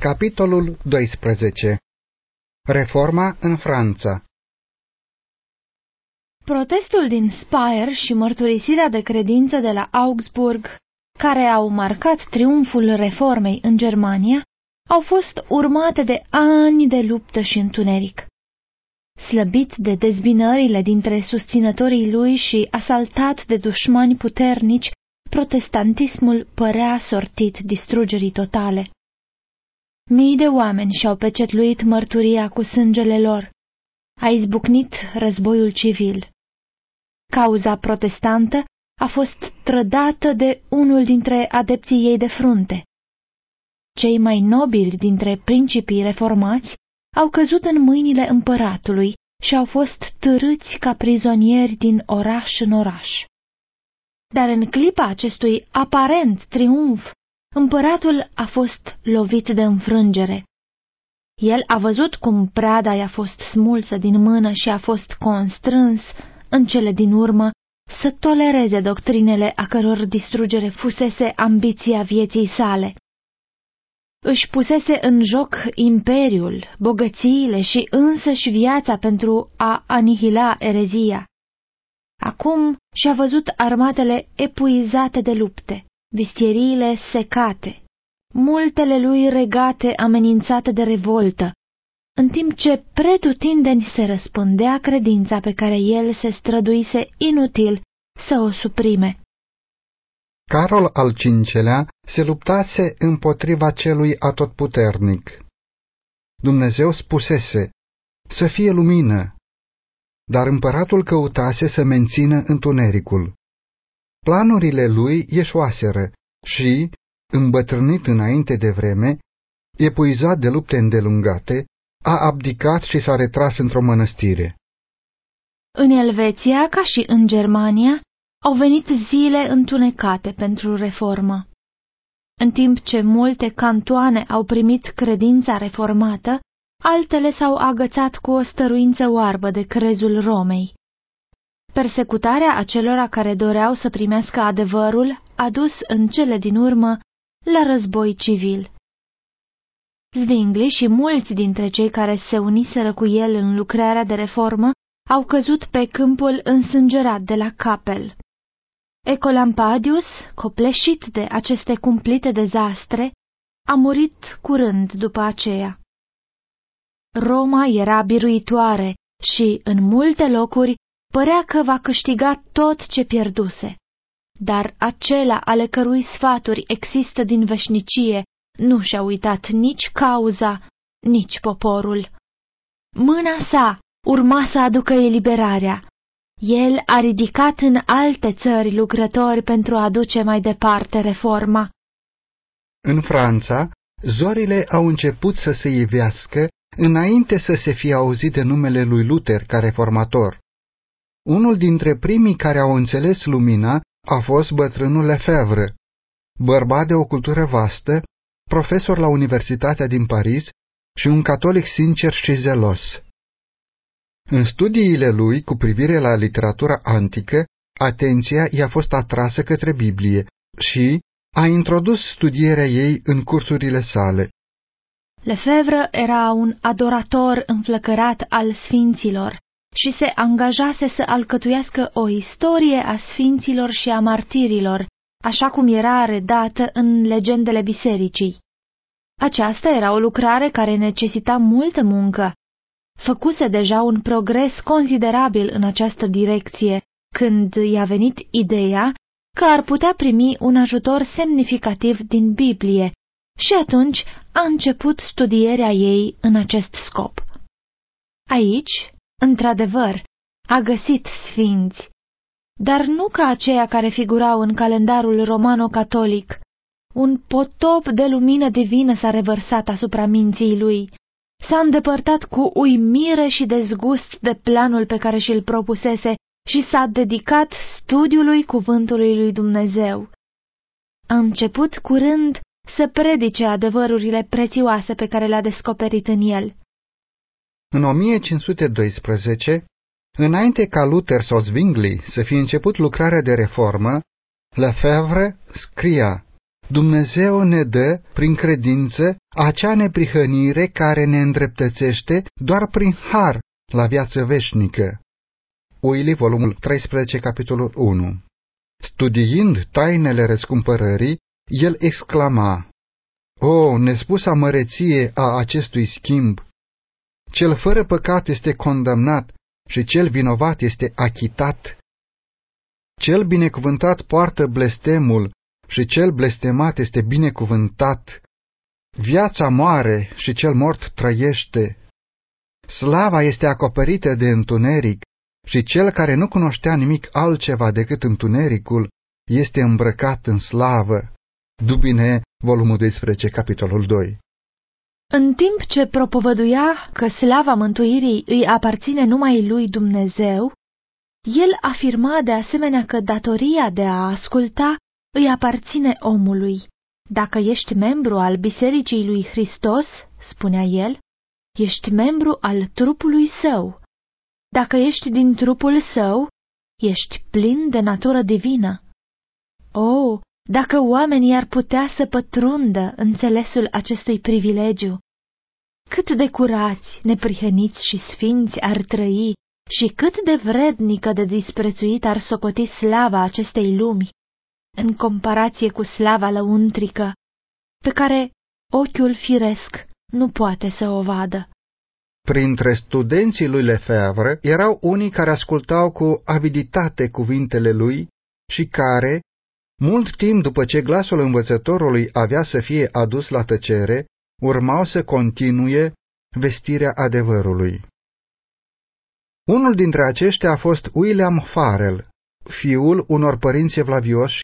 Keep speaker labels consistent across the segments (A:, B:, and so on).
A: Capitolul 12 Reforma în Franța
B: Protestul din Speyer și mărturisirea de credință de la Augsburg, care au marcat triumful reformei în Germania, au fost urmate de ani de luptă și întuneric. Slăbit de dezbinările dintre susținătorii lui și asaltat de dușmani puternici, protestantismul părea sortit distrugerii totale. Mii de oameni și-au pecetluit mărturia cu sângele lor. A izbucnit războiul civil. Cauza protestantă a fost trădată de unul dintre adepții ei de frunte. Cei mai nobili dintre principii reformați au căzut în mâinile împăratului și au fost târâți ca prizonieri din oraș în oraș. Dar în clipa acestui aparent triumf, împăratul a fost lovit de înfrângere. El a văzut cum prada i-a fost smulsă din mână și a fost constrâns, în cele din urmă, să tolereze doctrinele a căror distrugere fusese ambiția vieții sale. Își pusese în joc imperiul, bogățiile și însăși viața pentru a anihila erezia. Acum și-a văzut armatele epuizate de lupte vistieriile secate, multele lui regate amenințate de revoltă, în timp ce pretutindeni se răspândea credința pe care el se străduise inutil să o suprime.
A: Carol al cincelea se luptase împotriva celui atotputernic. Dumnezeu spusese, să fie lumină, dar împăratul căutase să mențină întunericul. Planurile lui ieșoaseră și, îmbătrânit înainte de vreme, epuizat de lupte îndelungate, a abdicat și s-a retras într-o mănăstire.
B: În Elveția, ca și în Germania, au venit zile întunecate pentru reformă. În timp ce multe cantoane au primit credința reformată, altele s-au agățat cu o stăruință oarbă de crezul Romei. Persecutarea acelora care doreau să primească adevărul a dus în cele din urmă la război civil. Zwingli și mulți dintre cei care se uniseră cu el în lucrarea de reformă au căzut pe câmpul însângerat de la Capel. Ecolampadius, copleșit de aceste cumplite dezastre, a murit curând după aceea. Roma era biruitoare și, în multe locuri, părea că va câștiga tot ce pierduse. Dar acela ale cărui sfaturi există din veșnicie nu și-a uitat nici cauza, nici poporul. Mâna sa urma să aducă eliberarea. El a ridicat în alte țări lucrători pentru a aduce mai departe reforma.
A: În Franța, zorile au început să se ivească înainte să se fie auzit de numele lui Luther ca reformator. Unul dintre primii care au înțeles lumina a fost bătrânul Lefebvre, bărbat de o cultură vastă, profesor la Universitatea din Paris și un catolic sincer și zelos. În studiile lui cu privire la literatura antică, atenția i-a fost atrasă către Biblie și a introdus studierea ei în cursurile sale.
B: Lefebvre era un adorator înflăcărat al sfinților și se angajase să alcătuiască o istorie a sfinților și a martirilor, așa cum era redată în legendele bisericii. Aceasta era o lucrare care necesita multă muncă. Făcuse deja un progres considerabil în această direcție, când i-a venit ideea că ar putea primi un ajutor semnificativ din Biblie și atunci a început studierea ei în acest scop. Aici, Într-adevăr, a găsit sfinți, dar nu ca aceia care figurau în calendarul romano-catolic. Un potop de lumină divină s-a revărsat asupra minții lui. S-a îndepărtat cu uimire și dezgust de planul pe care și-l propusese și s-a dedicat studiului cuvântului lui Dumnezeu. A început curând să predice adevărurile prețioase pe care le-a descoperit în el.
A: În 1512, înainte ca Luther sau Zwingli să fi început lucrarea de reformă, Lefebvre scria, Dumnezeu ne dă, prin credință, acea neprihănire care ne îndreptățește doar prin har la viață veșnică. Uili, volumul 13, capitolul 1 Studiind tainele răscumpărării, el exclama, O, nespus măreție a acestui schimb! Cel fără păcat este condamnat și cel vinovat este achitat. Cel binecuvântat poartă blestemul și cel blestemat este binecuvântat. Viața moare și cel mort trăiește. Slava este acoperită de întuneric și cel care nu cunoștea nimic altceva decât întunericul este îmbrăcat în slavă. Dubine, volumul 12, capitolul 2
B: În timp ce propovăduia că slava mântuirii îi aparține numai lui Dumnezeu, el afirma de asemenea că datoria de a asculta îi aparține omului. Dacă ești membru al Bisericii lui Hristos, spunea el, ești membru al trupului său. Dacă ești din trupul său, ești plin de natură divină. Oh, dacă oamenii ar putea să pătrundă înțelesul acestui privilegiu! Cât de curați, neprihăniți și sfinți ar trăi și cât de vrednică de disprețuit ar socoti slava acestei lumi, în comparație cu slava lăuntrică, pe care ochiul firesc nu poate să o vadă.
A: Printre studenții lui Lefebvre erau unii care ascultau cu aviditate cuvintele lui și care, mult timp după ce glasul învățătorului avea să fie adus la tăcere, urmau să continue vestirea adevărului. Unul dintre aceștia a fost William Farrell, fiul unor părinți evlavioși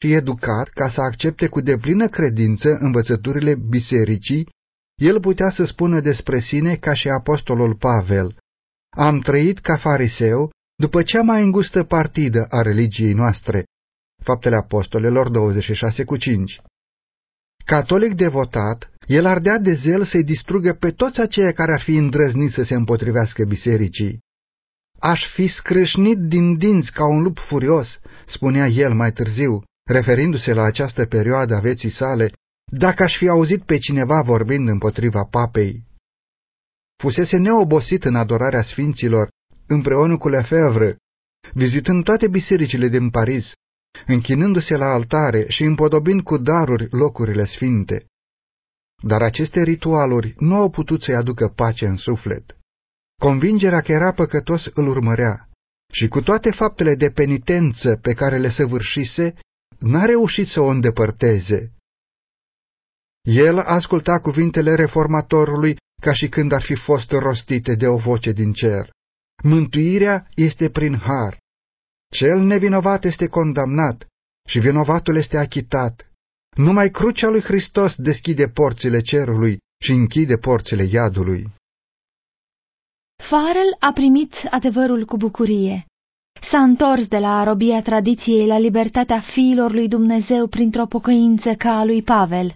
A: și educat ca să accepte cu deplină credință învățăturile bisericii, el putea să spună despre sine ca și apostolul Pavel, Am trăit ca fariseu după cea mai îngustă partidă a religiei noastre. Faptele Apostolelor 26 cu 5 Catolic devotat, el ardea de zel să-i distrugă pe toți aceia care ar fi îndrăznit să se împotrivească bisericii. Aș fi scrâșnit din dinți ca un lup furios, spunea el mai târziu, referindu-se la această perioadă a vieții sale, dacă aș fi auzit pe cineva vorbind împotriva papei. Fusese neobosit în adorarea sfinților, împreună cu Lefebvre, vizitând toate bisericile din Paris, închinându-se la altare și împodobind cu daruri locurile sfinte. Dar aceste ritualuri nu au putut să-i aducă pace în suflet. Convingerea că era păcătos îl urmărea și cu toate faptele de penitență pe care le săvârșise, n-a reușit să o îndepărteze. El asculta cuvintele reformatorului ca și când ar fi fost rostite de o voce din cer. Mântuirea este prin har. Cel nevinovat este condamnat și vinovatul este achitat. Numai crucea lui Hristos deschide porțile cerului și închide porțile iadului.
B: Farel a primit adevărul cu bucurie. S-a întors de la robia tradiției la libertatea fiilor lui Dumnezeu printr-o pocăință ca a lui Pavel.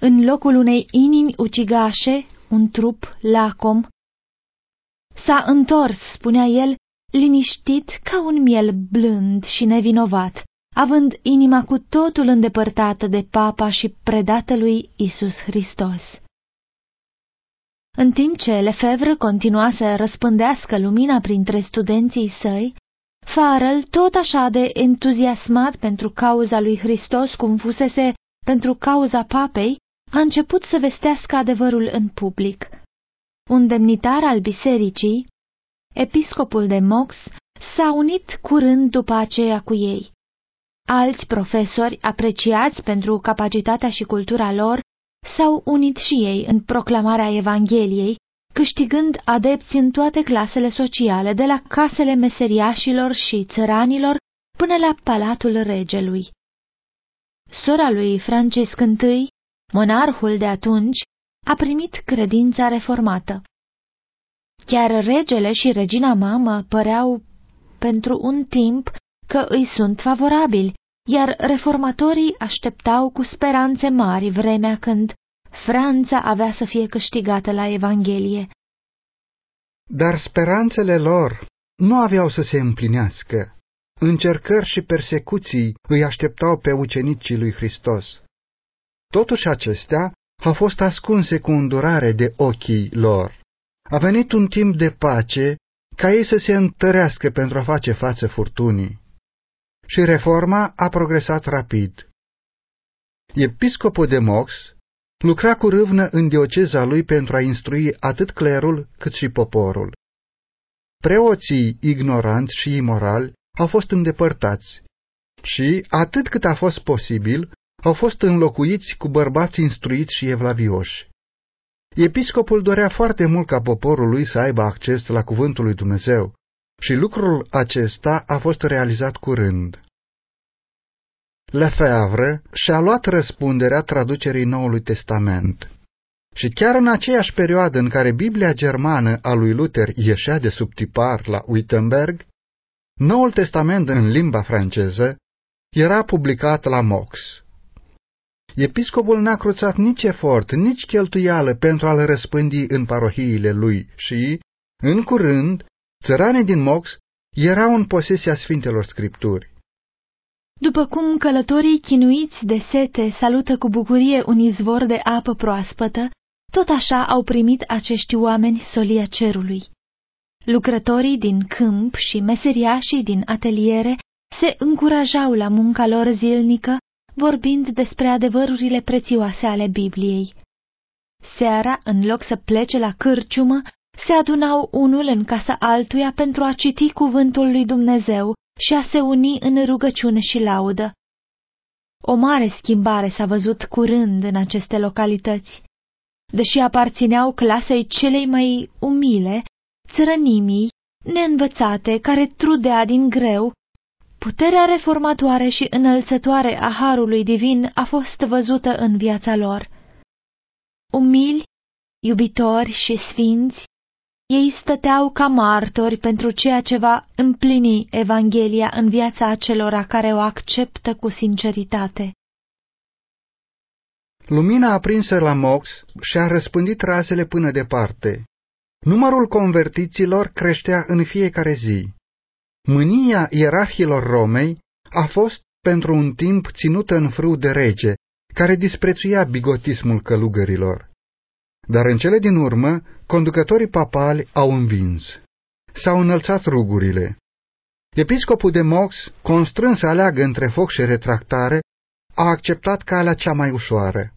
B: În locul unei inimi ucigașe, un trup lacom, s-a întors, spunea el, liniștit ca un miel blând și nevinovat, având inima cu totul îndepărtată de papa și predată lui Isus Hristos. În timp ce Lefebvre continua să răspândească lumina printre studenții săi, Farel, tot așa de entuziasmat pentru cauza lui Hristos cum fusese pentru cauza papei, a început să vestească adevărul în public. Un demnitar al bisericii, episcopul de Mox, s-a unit curând după aceea cu ei. Alți profesori, apreciați pentru capacitatea și cultura lor, s-au unit și ei în proclamarea Evangheliei, câștigând adepți în toate clasele sociale, de la casele meseriașilor și țăranilor până la palatul regelui. Sora lui Francesc I, monarhul de atunci, a primit credința reformată. Chiar regele și regina mamă păreau pentru un timp că îi sunt favorabili, iar reformatorii așteptau cu speranțe mari vremea când Franța avea să fie câștigată la Evanghelie.
A: Dar speranțele lor nu aveau să se împlinească. încercări și persecuții îi așteptau pe ucenicii lui Hristos. Totuși acestea au fost ascunse cu îndurare de ochii lor. A venit un timp de pace ca ei să se întărească pentru a face față furtunii. Și reforma a progresat rapid. Episcopul de Mox lucra cu râvnă în dioceza lui pentru a instrui atât clerul cât și poporul. Preoții ignoranți și imorali au fost îndepărtați și, atât cât a fost posibil, au fost înlocuiți cu bărbați instruiți și evlavioși. Episcopul dorea foarte mult ca poporul lui să aibă acces la cuvântul lui Dumnezeu și lucrul acesta a fost realizat curând. Lefebvre și-a luat răspunderea traducerii Noului Testament. Și chiar în aceeași perioadă în care Biblia germană a lui Luther ieșea de sub tipar la Wittenberg, Noul Testament în limba franceză era publicat la Mox. Episcopul n-a cruțat nici efort, nici cheltuială pentru a-l răspândi în parohiile lui și, în curând, țăranii din Mox erau în posesia Sfintelor Scripturi.
B: După cum călătorii chinuiți de sete salută cu bucurie un izvor de apă proaspătă, tot așa au primit acești oameni solia cerului. Lucrătorii din câmp și meseriașii din ateliere se încurajau la munca lor zilnică, vorbind despre adevărurile prețioase ale Bibliei. Seara, în loc să plece la cârciumă, se adunau unul în casa altuia pentru a citi cuvântul lui Dumnezeu și a se uni în rugăciune și laudă. O mare schimbare s-a văzut curând în aceste localități. Deși aparțineau clasei celei mai umile, țărănimii, neînvățate, care trudea din greu, puterea reformatoare și înălțătoare a Harului Divin a fost văzută în viața lor. Umili, iubitori și sfinți, ei stăteau ca martori pentru ceea ce va împlini Evanghelia în viața acelora care o acceptă cu sinceritate.
A: Lumina aprinsă la Mox și-a răspândit razele până departe. Numărul convertiților creștea în fiecare zi. Mânia ierarhilor Romei a fost pentru un timp ținută în frâu de rege, care disprețuia bigotismul călugărilor. Dar în cele din urmă, conducătorii papali au învins. S-au înălțat rugurile. Episcopul de Mox, constrâns să aleagă între foc și retractare, a acceptat calea cea mai ușoară.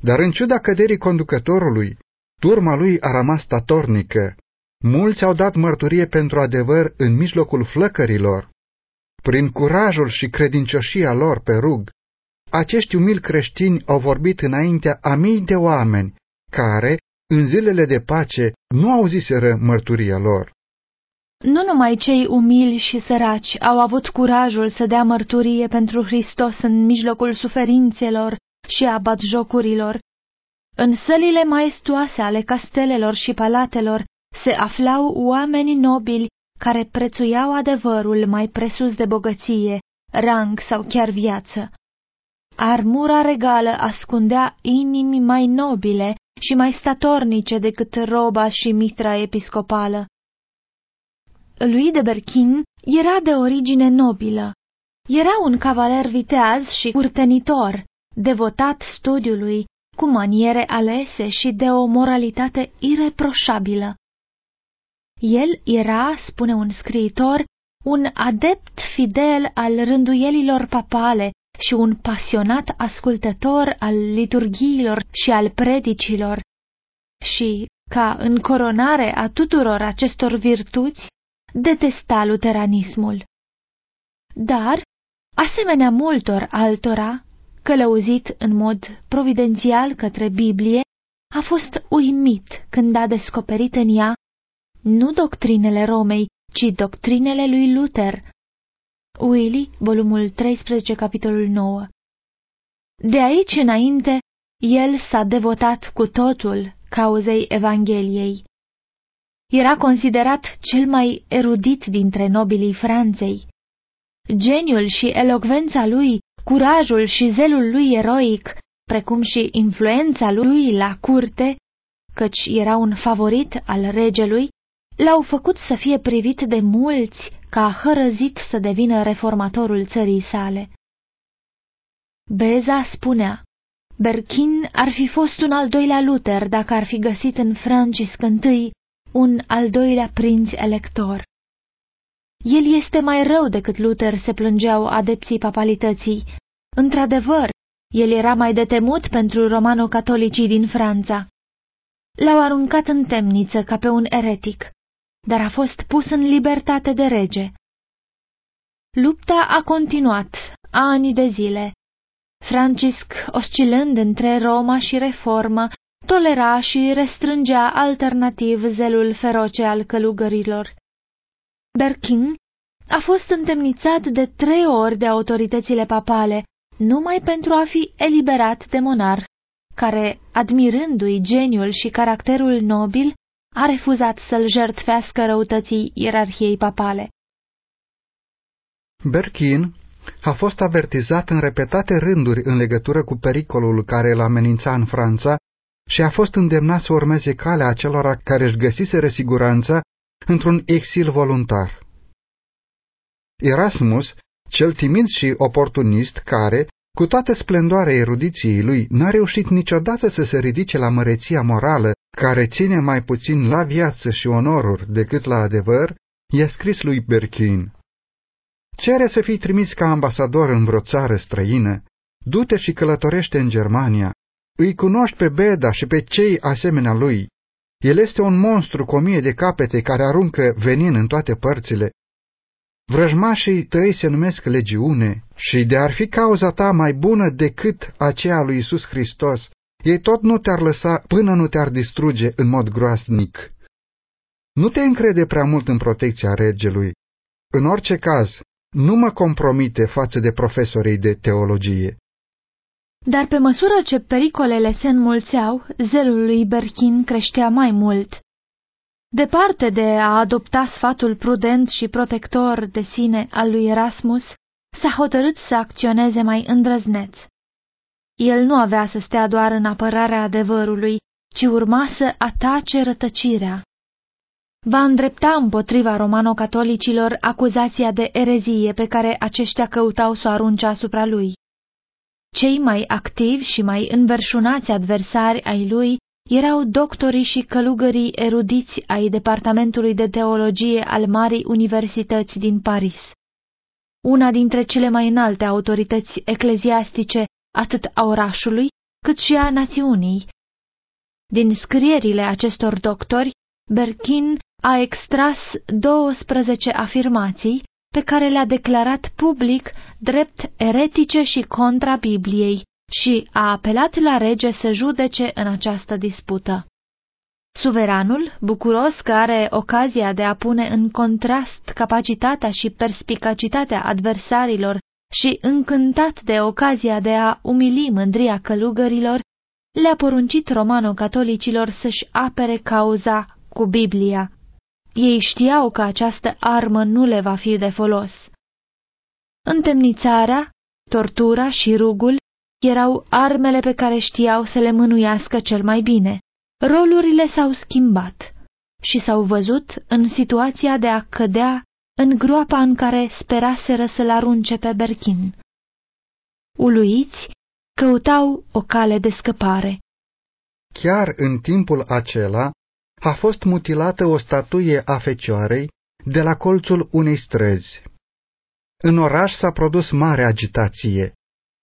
A: Dar în ciuda căderii conducătorului, turma lui a rămas statornică. Mulți au dat mărturie pentru adevăr în mijlocul flăcărilor. Prin curajul și credincioșia lor pe rug, acești umili creștini au vorbit înaintea a mii de oameni care, în zilele de pace, nu auziseră mărturia lor.
B: Nu numai cei umili și săraci au avut curajul să dea mărturie pentru Hristos în mijlocul suferințelor și a batjocurilor. În sălile maestoase ale castelelor și palatelor se aflau oameni nobili care prețuiau adevărul mai presus de bogăție, rang sau chiar viață. Armura regală ascundea inimi mai nobile și mai statornice decât roba și mitra episcopală. Lui de Berchin era de origine nobilă. Era un cavaler viteaz și curtenitor, devotat studiului, cu maniere alese și de o moralitate ireproșabilă. El era, spune un scriitor, un adept fidel al rânduielilor papale și un pasionat ascultător al liturghiilor și al predicilor, și, ca încoronare a tuturor acestor virtuți, detesta luteranismul. Dar, asemenea multor altora, călăuzit în mod providențial către Biblie, a fost uimit când a descoperit în ea nu doctrinele Romei, ci doctrinele lui Luther, Willy, volumul 13, capitolul 9 De aici înainte, el s-a devotat cu totul cauzei Evangheliei. Era considerat cel mai erudit dintre nobilii Franței. Geniul și elocvența lui, curajul și zelul lui eroic, precum și influența lui la curte, căci era un favorit al regelui, l-au făcut să fie privit de mulți că a hărăzit să devină reformatorul țării sale. Beza spunea, Berkin ar fi fost un al doilea Luther dacă ar fi găsit în Francisc I un al doilea prinț elector. El este mai rău decât Luther, se plângeau adepții papalității. Într-adevăr, el era mai de temut pentru romano-catolicii din Franța. L-au aruncat în temniță ca pe un eretic, dar a fost pus în libertate de rege. Lupta a continuat ani de zile. Francisc, oscilând între Roma și reformă, tolera și restrângea alternativ zelul feroce al călugărilor. Berkin a fost întemnițat de trei ori de autoritățile papale, numai pentru a fi eliberat de monar, care, admirându-i geniul și caracterul nobil, a refuzat să-l jertfească răutății ierarhiei papale.
A: Berkin a fost avertizat în repetate rânduri în legătură cu pericolul care îl amenința în Franța și a fost îndemnat să urmeze calea acelora care își găsiseră siguranța într-un exil voluntar. Erasmus, cel timid și oportunist care, cu toată splendoarea erudiției lui, n-a reușit niciodată să se ridice la măreția morală, care ține mai puțin la viață și onoruri decât la adevăr, i-a scris lui Berkin. Cere să fii trimis ca ambasador în vreo țară străină, du-te și călătorește în Germania, îi cunoști pe Beda și pe cei asemenea lui. El este un monstru cu o mie de capete care aruncă venin în toate părțile. Vrăjmașii tăi se numesc legiune și de ar fi cauza ta mai bună decât aceea lui Isus Hristos, ei tot nu te-ar lăsa până nu te-ar distruge în mod groasnic. Nu te încrede prea mult în protecția regelui. În orice caz, nu mă compromite față de profesorii de teologie.
B: Dar pe măsură ce pericolele se înmulțeau, zelul lui Berchin creștea mai mult. Departe de a adopta sfatul prudent și protector de sine al lui Erasmus, s-a hotărât să acționeze mai îndrăzneț. El nu avea să stea doar în apărarea adevărului, ci urma să atace rătăcirea. Va îndrepta împotriva romano-catolicilor acuzația de erezie pe care aceștia căutau să o arunce asupra lui. Cei mai activi și mai înverșunați adversari ai lui erau doctorii și călugării erudiți ai Departamentului de Teologie al Marii Universități din Paris. Una dintre cele mai înalte autorități ecleziastice atât a orașului cât și a națiunii. Din scrierile acestor doctori, Berkin a extras 12 afirmații pe care le-a declarat public drept eretice și contra Bibliei și a apelat la rege să judece în această dispută. Suveranul, bucuros că are ocazia de a pune în contrast capacitatea și perspicacitatea adversarilor și încântat de ocazia de a umili mândria călugărilor, le-a poruncit romano-catolicilor să-și apere cauza cu Biblia. Ei știau că această armă nu le va fi de folos. Întemnițarea, tortura și rugul erau armele pe care știau să le mânuiască cel mai bine. Rolurile s-au schimbat și s-au văzut în situația de a cădea în groapa în care speraseră să-l arunce pe Berchin. Uluiți, căutau o cale de scăpare.
A: Chiar în timpul acela a fost mutilată o statuie a Fecioarei de la colțul unei străzi. În oraș s-a produs mare agitație.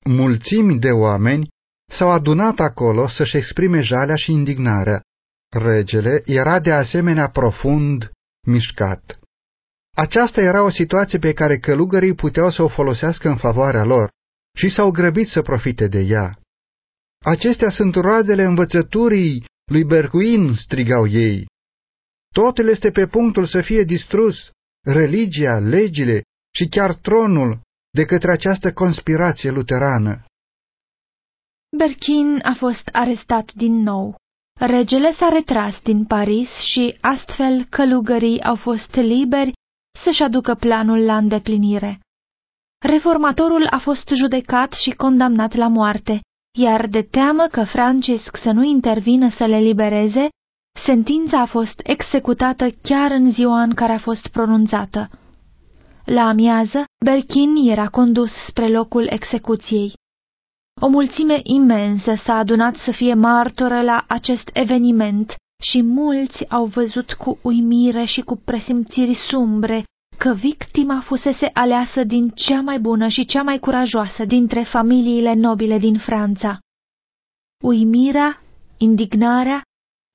A: Mulțimi de oameni s-au adunat acolo să-și exprime jalea și indignarea. Regele era de asemenea profund mișcat. Aceasta era o situație pe care călugării puteau să o folosească în favoarea lor și s-au grăbit să profite de ea. Acestea sunt roadele învățăturii lui Bercuin, strigau ei. Totul este pe punctul să fie distrus, religia, legile și chiar tronul de către această conspirație luterană.
B: Berchin a fost arestat din nou. Regele s-a retras din Paris și astfel călugării au fost liberi să-și aducă planul la îndeplinire. Reformatorul a fost judecat și condamnat la moarte, iar de teamă că Francisc să nu intervină să le libereze, sentința a fost executată chiar în ziua în care a fost pronunțată. La amiază, Berkin era condus spre locul execuției. O mulțime imensă s-a adunat să fie martoră la acest eveniment și mulți au văzut cu uimire și cu presimțiri sumbre că victima fusese aleasă din cea mai bună și cea mai curajoasă dintre familiile nobile din Franța. Uimirea, indignarea,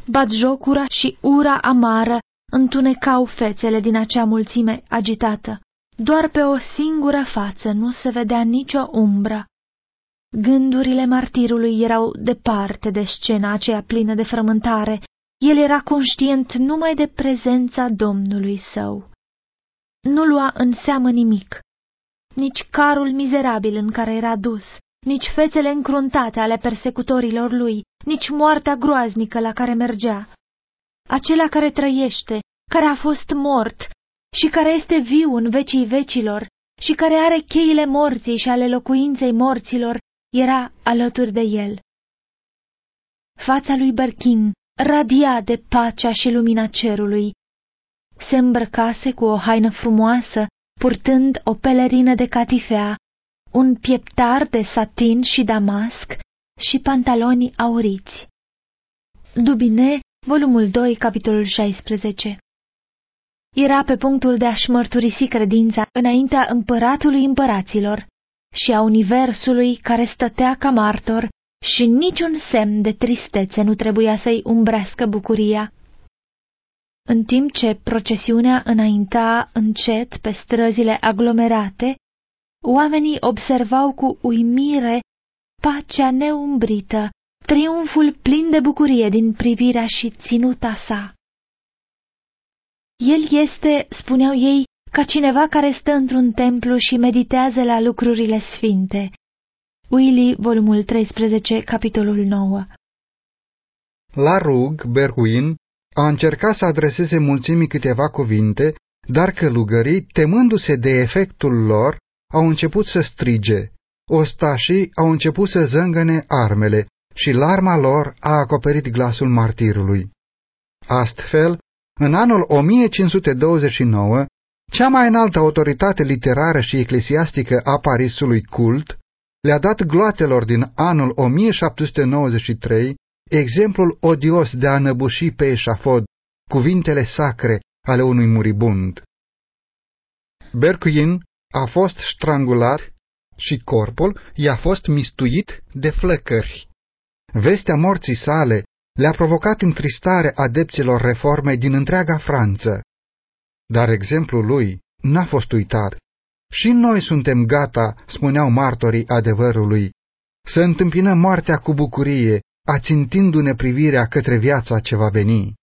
B: batjocura și ura amară întunecau fețele din acea mulțime agitată. Doar pe o singură față nu se vedea nicio umbră. Gândurile martirului erau departe de scena aceea plină de frământare. El era conștient numai de prezența Domnului său. Nu lua în seamă nimic, nici carul mizerabil în care era dus, nici fețele încruntate ale persecutorilor lui, nici moartea groaznică la care mergea. Acela care trăiește, care a fost mort și care este viu în vecii vecilor și care are cheile morții și ale locuinței morților, era alături de el. Fața lui Berkin radia de pacea și lumina cerului. Se îmbrăcase cu o haină frumoasă, purtând o pelerină de catifea, un pieptar de satin și damasc și pantaloni auriți. Dubine, volumul 2, capitolul 16 Era pe punctul de a-și mărturisi credința înaintea împăratului împăraților și a universului care stătea ca martor și niciun semn de tristețe nu trebuia să-i umbrească bucuria. În timp ce procesiunea înainta încet pe străzile aglomerate, oamenii observau cu uimire pacea neumbrită, triumful plin de bucurie din privirea și ținuta sa. El este, spuneau ei, ca cineva care stă într-un templu și meditează la lucrurile sfinte. Willy, volumul 13, capitolul 9
A: La rug, Berhuin a încercat să adreseze mulțimii câteva cuvinte, dar călugării, temându-se de efectul lor, au început să strige. Ostașii au început să zângăne armele și larma lor a acoperit glasul martirului. Astfel, în anul 1529, cea mai înaltă autoritate literară și eclesiastică a Parisului cult le-a dat gloatelor din anul 1793 exemplul odios de a năbuși pe eșafod cuvintele sacre ale unui muribund. Berquin a fost strangulat și corpul i-a fost mistuit de flăcări. Vestea morții sale le-a provocat întristare adepților reformei din întreaga Franță. Dar exemplul lui n-a fost uitat. Și noi suntem gata, spuneau martorii adevărului, să întâmpinăm moartea cu bucurie, ațintindu-ne privirea către viața ce va veni.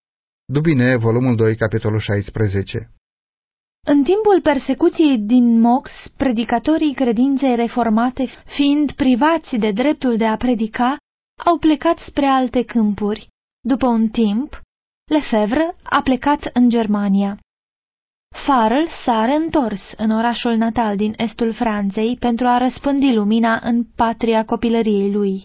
A: Dubine, volumul 2, capitolul 16
B: În timpul persecuției din Mox, predicatorii credinței reformate, fiind privați de dreptul de a predica, au plecat spre alte câmpuri. După un timp, Lefebvre a plecat în Germania. Farel s-a reîntors în orașul natal din estul Franței pentru a răspândi lumina în patria copilăriei lui.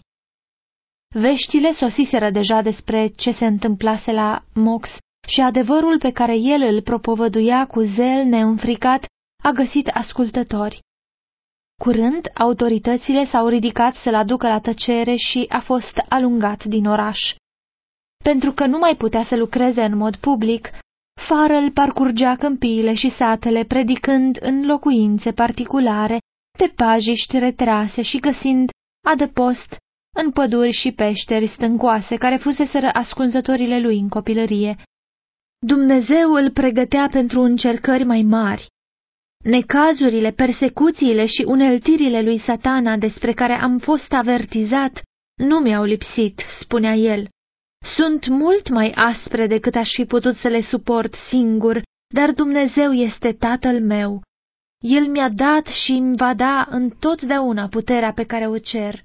B: Veștile sosiseră deja despre ce se întâmplase la Mox și adevărul pe care el îl propovăduia cu zel neînfricat a găsit ascultători. Curând, autoritățile s-au ridicat să-l aducă la tăcere și a fost alungat din oraș. Pentru că nu mai putea să lucreze în mod public, Farel parcurgea câmpiile și satele, predicând în locuințe particulare, pe pajiști retrase și găsind adăpost în păduri și peșteri stâncoase care fuseseră ascunzătorile lui în copilărie. Dumnezeu îl pregătea pentru încercări mai mari. Necazurile, persecuțiile și uneltirile lui satana despre care am fost avertizat nu mi-au lipsit, spunea el. Sunt mult mai aspre decât aș fi putut să le suport singur, dar Dumnezeu este Tatăl meu. El mi-a dat și îmi va da întotdeauna puterea pe care o cer.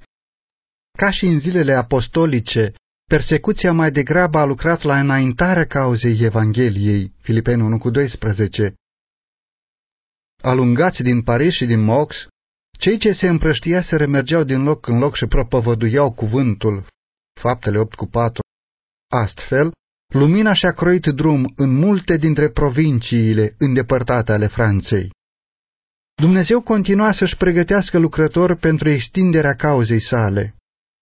A: Ca și în zilele apostolice, persecuția mai degrabă a lucrat la înaintarea cauzei Evangheliei, Filipeni 1 cu 12. Alungați din Paris și din Mox, cei ce se împrăștiaseră mergeau din loc în loc și propovăduiau cuvântul, faptele 8 cu 4. Astfel, lumina și-a croit drum în multe dintre provinciile îndepărtate ale Franței. Dumnezeu continua să-și pregătească lucrători pentru extinderea cauzei sale.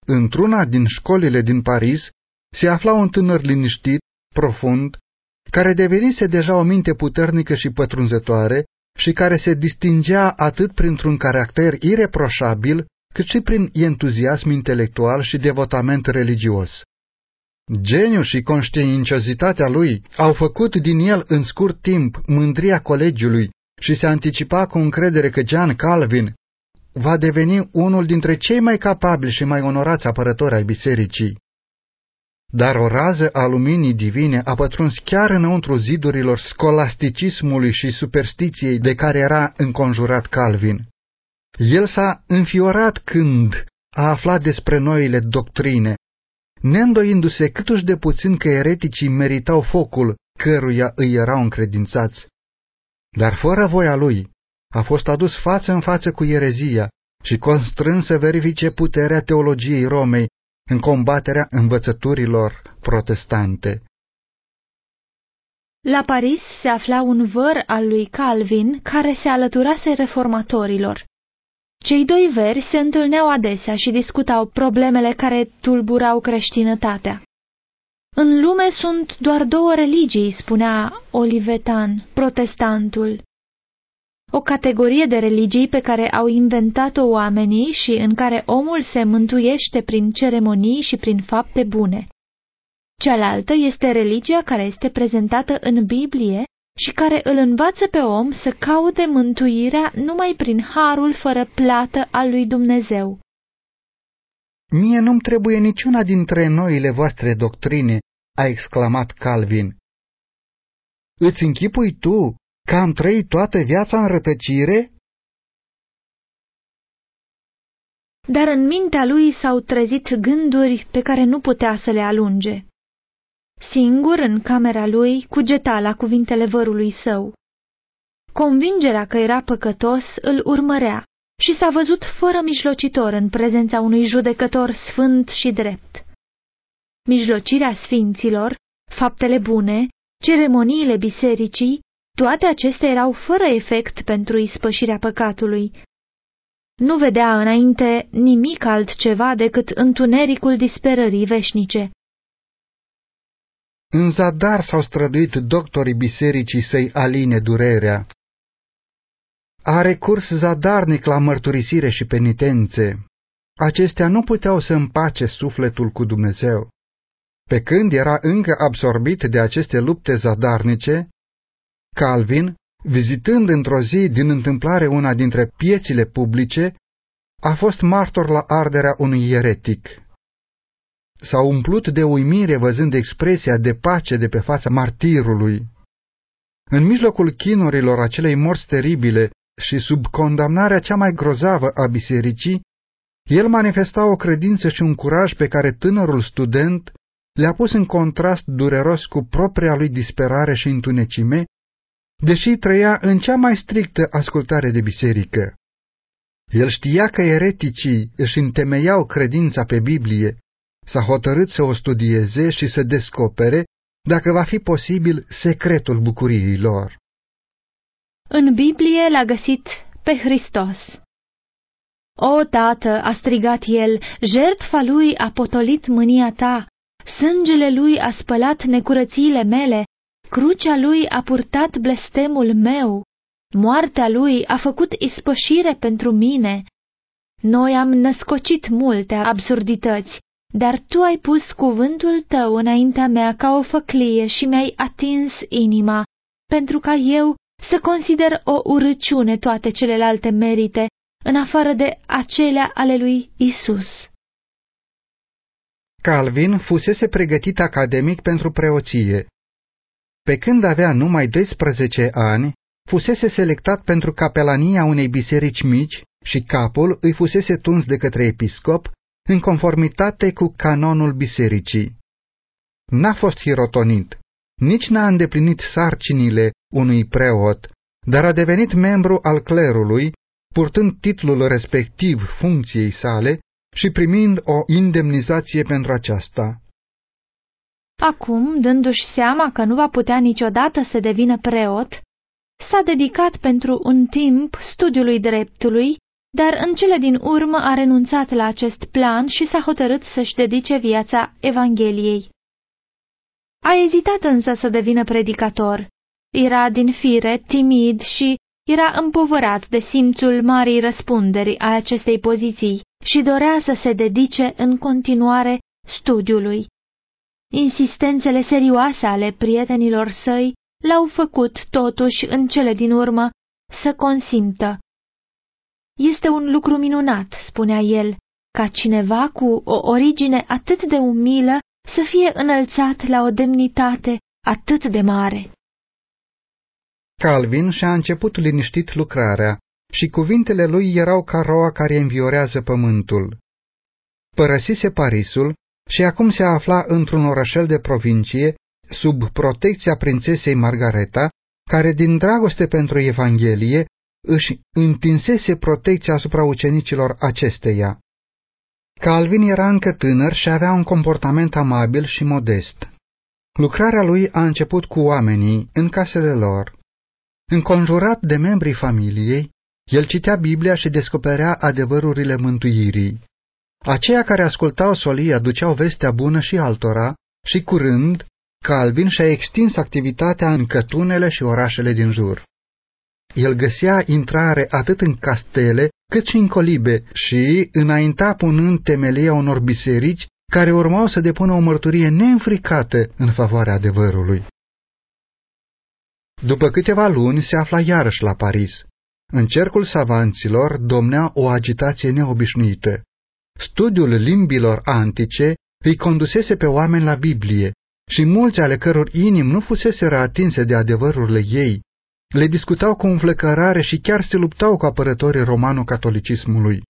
A: Într-una din școlile din Paris se afla un tânăr liniștit, profund, care devenise deja o minte puternică și pătrunzătoare și care se distingea atât printr-un caracter ireproșabil, cât și prin entuziasm intelectual și devotament religios. Geniul și conștiinciozitatea lui au făcut din el în scurt timp mândria colegiului și se anticipa cu încredere că John Calvin va deveni unul dintre cei mai capabili și mai onorați apărători ai bisericii. Dar o rază a luminii divine a pătruns chiar înăuntru zidurilor scolasticismului și superstiției de care era înconjurat Calvin. El s-a înfiorat când a aflat despre noile doctrine, neîndoindu-se câtuși de puțin că ereticii meritau focul căruia îi erau încredințați. Dar fără voia lui, a fost adus față în față cu erezia și constrâns să verifice puterea teologiei Romei în combaterea învățăturilor protestante.
B: La Paris se afla un văr al lui Calvin care se alăturase reformatorilor. Cei doi veri se întâlneau adesea și discutau problemele care tulburau creștinătatea. În lume sunt doar două religii, spunea Olivetan, protestantul. O categorie de religii pe care au inventat-o oamenii și în care omul se mântuiește prin ceremonii și prin fapte bune. Cealaltă este religia care este prezentată în Biblie și care îl învață pe om să caute mântuirea numai prin harul fără plată al lui Dumnezeu.
A: Mie nu-mi trebuie niciuna dintre noile voastre doctrine, a exclamat Calvin. Îți închipui tu că am trăit toată viața în rătăcire?
B: Dar în mintea lui s-au trezit gânduri pe care nu putea să le alunge. Singur în camera lui cugeta la cuvintele vărului său. Convingerea că era păcătos îl urmărea și s-a văzut fără mijlocitor în prezența unui judecător sfânt și drept. Mijlocirea sfinților, faptele bune, ceremoniile bisericii, toate acestea erau fără efect pentru ispășirea păcatului. Nu vedea înainte nimic altceva decât întunericul disperării veșnice.
A: În zadar s-au străduit doctorii bisericii să-i aline durerea. A recurs zadarnic la mărturisire și penitențe. Acestea nu puteau să împace sufletul cu Dumnezeu. Pe când era încă absorbit de aceste lupte zadarnice, Calvin, vizitând într-o zi din întâmplare una dintre piețile publice, a fost martor la arderea unui eretic s-a umplut de uimire văzând expresia de pace de pe fața martirului. În mijlocul chinurilor acelei morți teribile și sub condamnarea cea mai grozavă a bisericii, el manifesta o credință și un curaj pe care tânărul student le-a pus în contrast dureros cu propria lui disperare și întunecime, deși trăia în cea mai strictă ascultare de biserică. El știa că ereticii își întemeiau credința pe Biblie S-a hotărât să o studieze și să descopere, dacă va fi posibil, secretul bucuriei lor.
B: În Biblie l-a găsit pe Hristos. O, tată, a strigat el, jertfa lui a potolit mânia ta, sângele lui a spălat necurățiile mele, crucea lui a purtat blestemul meu, moartea lui a făcut ispășire pentru mine. Noi am născocit multe absurdități, dar tu ai pus cuvântul tău înaintea mea ca o făclie și mi-ai atins inima, pentru ca eu să consider o urăciune toate celelalte merite, în afară de acelea ale lui Isus.
A: Calvin fusese pregătit academic pentru preoție. Pe când avea numai 12 ani, fusese selectat pentru capelania unei biserici mici și capul îi fusese tuns de către episcop în conformitate cu canonul bisericii. N-a fost hirotonit, nici n-a îndeplinit sarcinile unui preot, dar a devenit membru al clerului, purtând titlul respectiv funcției sale și primind o indemnizație pentru aceasta.
B: Acum, dându-și seama că nu va putea niciodată să devină preot, s-a dedicat pentru un timp studiului dreptului, dar în cele din urmă a renunțat la acest plan și s-a hotărât să-și dedice viața Evangheliei. A ezitat însă să devină predicator. Era din fire timid și era împovărat de simțul marii răspunderi a acestei poziții și dorea să se dedice în continuare studiului. Insistențele serioase ale prietenilor săi l-au făcut totuși în cele din urmă să consimtă. Este un lucru minunat, spunea el, ca cineva cu o origine atât de umilă să fie înălțat la o demnitate atât de mare.
A: Calvin și-a început liniștit lucrarea și cuvintele lui erau ca roa care înviorează pământul. Părăsise Parisul și acum se afla într-un orășel de provincie, sub protecția prințesei Margareta, care din dragoste pentru Evanghelie își întinsese protecția asupra ucenicilor acesteia. Calvin era încă tânăr și avea un comportament amabil și modest. Lucrarea lui a început cu oamenii în casele lor. Înconjurat de membrii familiei, el citea Biblia și descoperea adevărurile mântuirii. Aceia care ascultau solia duceau vestea bună și altora și curând, Calvin și-a extins activitatea în cătunele și orașele din jur. El găsea intrare atât în castele cât și în colibe și înainta punând temelia unor biserici care urmau să depună o mărturie neînfricată în favoarea adevărului. După câteva luni se afla iarăși la Paris. În cercul savanților domnea o agitație neobișnuită. Studiul limbilor antice îi condusese pe oameni la Biblie și mulți ale căror inim nu fusese atinse de adevărurile ei, le discutau cu înflăcărare și chiar se luptau cu apărătorii romano-catolicismului.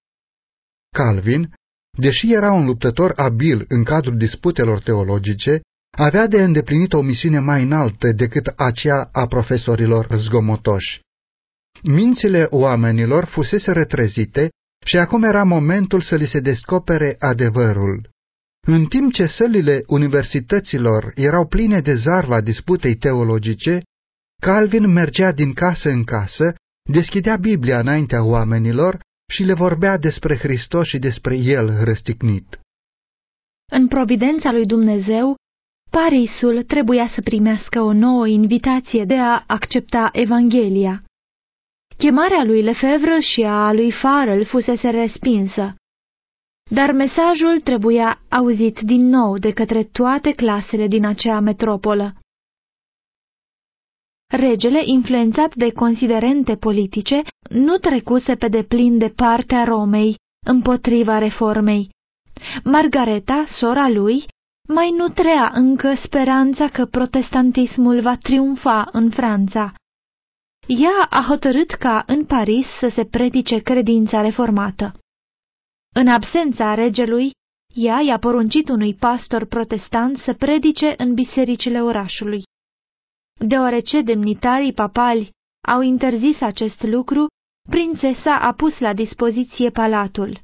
A: Calvin, deși era un luptător abil în cadrul disputelor teologice, avea de îndeplinit o misiune mai înaltă decât aceea a profesorilor zgomotoși. Mințile oamenilor fusese retrezite și acum era momentul să li se descopere adevărul. În timp ce sălile universităților erau pline de zarva disputei teologice, Calvin mergea din casă în casă, deschidea Biblia înaintea oamenilor și le vorbea despre Hristos și despre El răstignit.
B: În providența lui Dumnezeu, Parisul trebuia să primească o nouă invitație de a accepta Evanghelia. Chemarea lui Lefebvre și a lui Farrell fusese respinsă, dar mesajul trebuia auzit din nou de către toate clasele din acea metropolă. Regele, influențat de considerente politice, nu trecuse pe deplin de partea Romei împotriva reformei. Margareta, sora lui, mai nutrea încă speranța că protestantismul va triumfa în Franța. Ea a hotărât ca în Paris să se predice credința reformată. În absența regelui, ea i-a poruncit unui pastor protestant să predice în bisericile orașului. Deoarece demnitarii papali au interzis acest lucru, prințesa a pus la dispoziție palatul.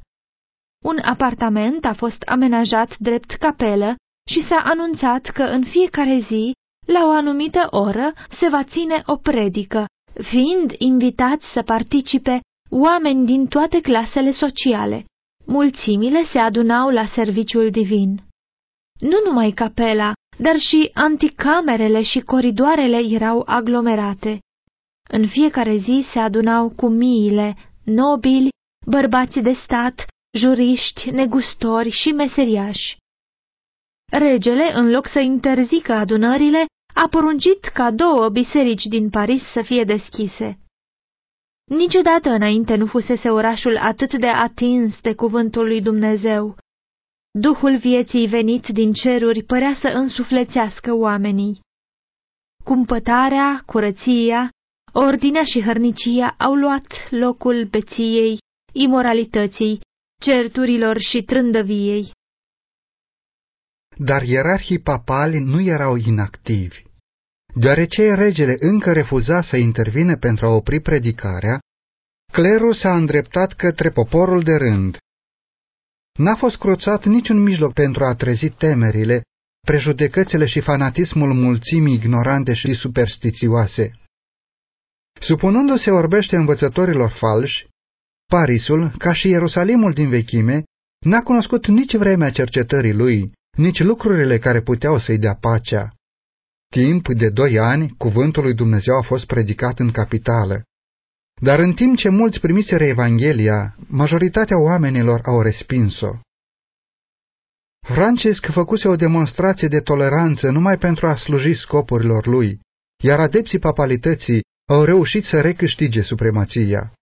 B: Un apartament a fost amenajat drept capelă și s-a anunțat că în fiecare zi, la o anumită oră, se va ține o predică, fiind invitați să participe oameni din toate clasele sociale. Mulțimile se adunau la serviciul divin. Nu numai capela, dar și anticamerele și coridoarele erau aglomerate. În fiecare zi se adunau cu miile, nobili, bărbați de stat, juriști, negustori și meseriași. Regele, în loc să interzică adunările, a poruncit ca două biserici din Paris să fie deschise. Niciodată înainte nu fusese orașul atât de atins de cuvântul lui Dumnezeu. Duhul vieții venit din ceruri părea să însuflețească oamenii. Cumpătarea, curăția, ordinea și hărnicia au luat locul beției, imoralității, certurilor și trândăviei.
A: Dar ierarhii papali nu erau inactivi. Deoarece regele încă refuza să intervine pentru a opri predicarea, clerul s-a îndreptat către poporul de rând. N-a fost cruțat niciun mijloc pentru a trezi temerile, prejudecățile și fanatismul mulțimii ignorante și superstițioase. Supunându-se orbește învățătorilor falși, Parisul, ca și Ierusalimul din vechime, n-a cunoscut nici vremea cercetării lui, nici lucrurile care puteau să-i dea pacea. Timp de doi ani, cuvântul lui Dumnezeu a fost predicat în capitală. Dar în timp ce mulți primiseră Evanghelia, majoritatea oamenilor au respins-o. Francesc făcuse o demonstrație de toleranță numai pentru a sluji scopurilor lui, iar adepții papalității au reușit să recâștige supremația.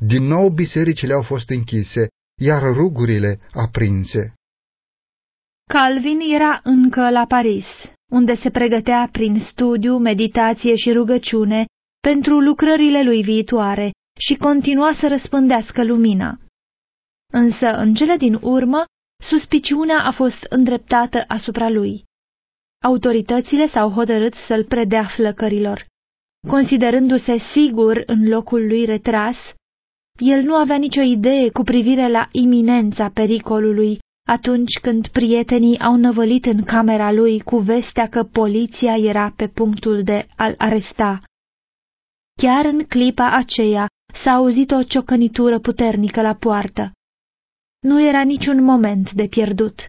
A: Din nou bisericile au fost închise, iar rugurile aprinse.
B: Calvin era încă la Paris, unde se pregătea prin studiu, meditație și rugăciune pentru lucrările lui viitoare și continua să răspândească lumina. Însă, în cele din urmă, suspiciunea a fost îndreptată asupra lui. Autoritățile s-au hotărât să-l predea flăcărilor. Considerându-se sigur în locul lui retras, el nu avea nicio idee cu privire la iminența pericolului atunci când prietenii au năvălit în camera lui cu vestea că poliția era pe punctul de a-l aresta. Chiar în clipa aceea s-a auzit o ciocănitură puternică la poartă. Nu era niciun moment de pierdut.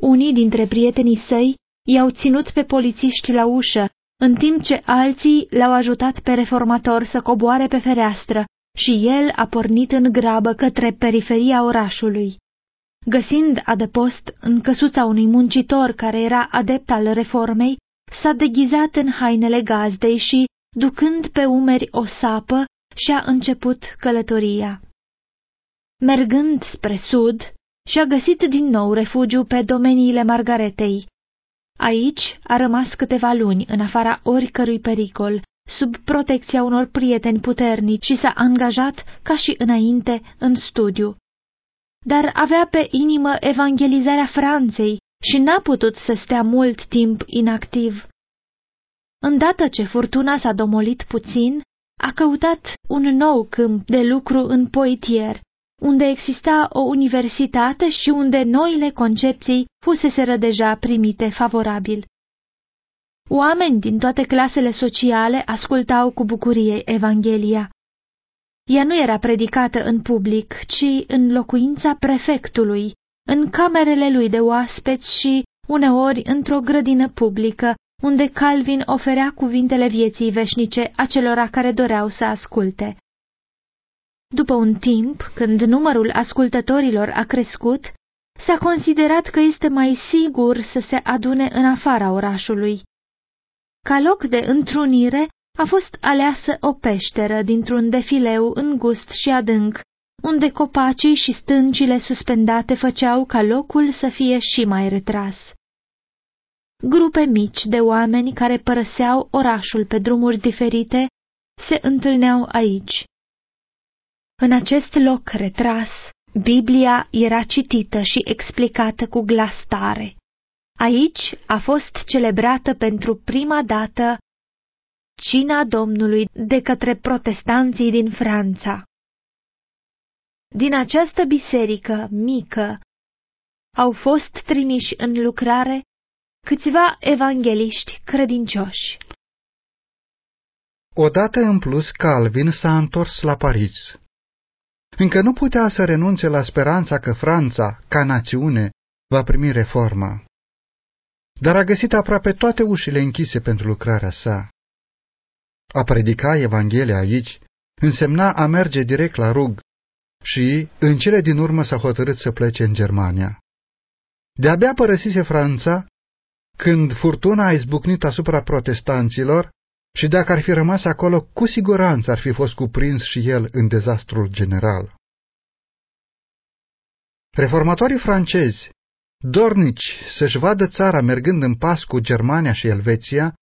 B: Unii dintre prietenii săi i-au ținut pe polițiști la ușă, în timp ce alții l-au ajutat pe reformator să coboare pe fereastră și el a pornit în grabă către periferia orașului. Găsind adăpost în căsuța unui muncitor care era adept al reformei, s-a deghizat în hainele gazdei și, ducând pe umeri o sapă, și-a început călătoria. Mergând spre sud, și-a găsit din nou refugiu pe domeniile Margaretei. Aici a rămas câteva luni, în afara oricărui pericol, sub protecția unor prieteni puternici și s-a angajat, ca și înainte, în studiu. Dar avea pe inimă evangelizarea Franței și n-a putut să stea mult timp inactiv. Îndată ce furtuna s-a domolit puțin, a căutat un nou câmp de lucru în Poitier, unde exista o universitate și unde noile concepții fuseseră deja primite favorabil. Oameni din toate clasele sociale ascultau cu bucurie Evanghelia. Ea nu era predicată în public, ci în locuința prefectului, în camerele lui de oaspeți și, uneori, într-o grădină publică, unde Calvin oferea cuvintele vieții veșnice acelora care doreau să asculte. După un timp, când numărul ascultătorilor a crescut, s-a considerat că este mai sigur să se adune în afara orașului. Ca loc de întrunire a fost aleasă o peșteră dintr-un defileu îngust și adânc, unde copacii și stâncile suspendate făceau ca locul să fie și mai retras. Grupe mici de oameni care părăseau orașul pe drumuri diferite se întâlneau aici. În acest loc retras, Biblia era citită și explicată cu glas tare. Aici a fost celebrată pentru prima dată cina Domnului de către protestanții din Franța. Din această biserică mică au fost trimiși în lucrare câțiva evangeliști credincioși.
A: Odată în plus, Calvin s-a întors la Paris. Încă nu putea să renunțe la speranța că Franța, ca națiune, va primi reforma. Dar a găsit aproape toate ușile închise pentru lucrarea sa. A predica Evanghelia aici însemna a merge direct la rug și, în cele din urmă, s-a hotărât să plece în Germania. De-abia părăsise Franța când furtuna a izbucnit asupra protestanților și dacă ar fi rămas acolo, cu siguranță ar fi fost cuprins și el în dezastrul general. Reformatorii francezi, dornici să-și vadă țara mergând în pas cu Germania și Elveția,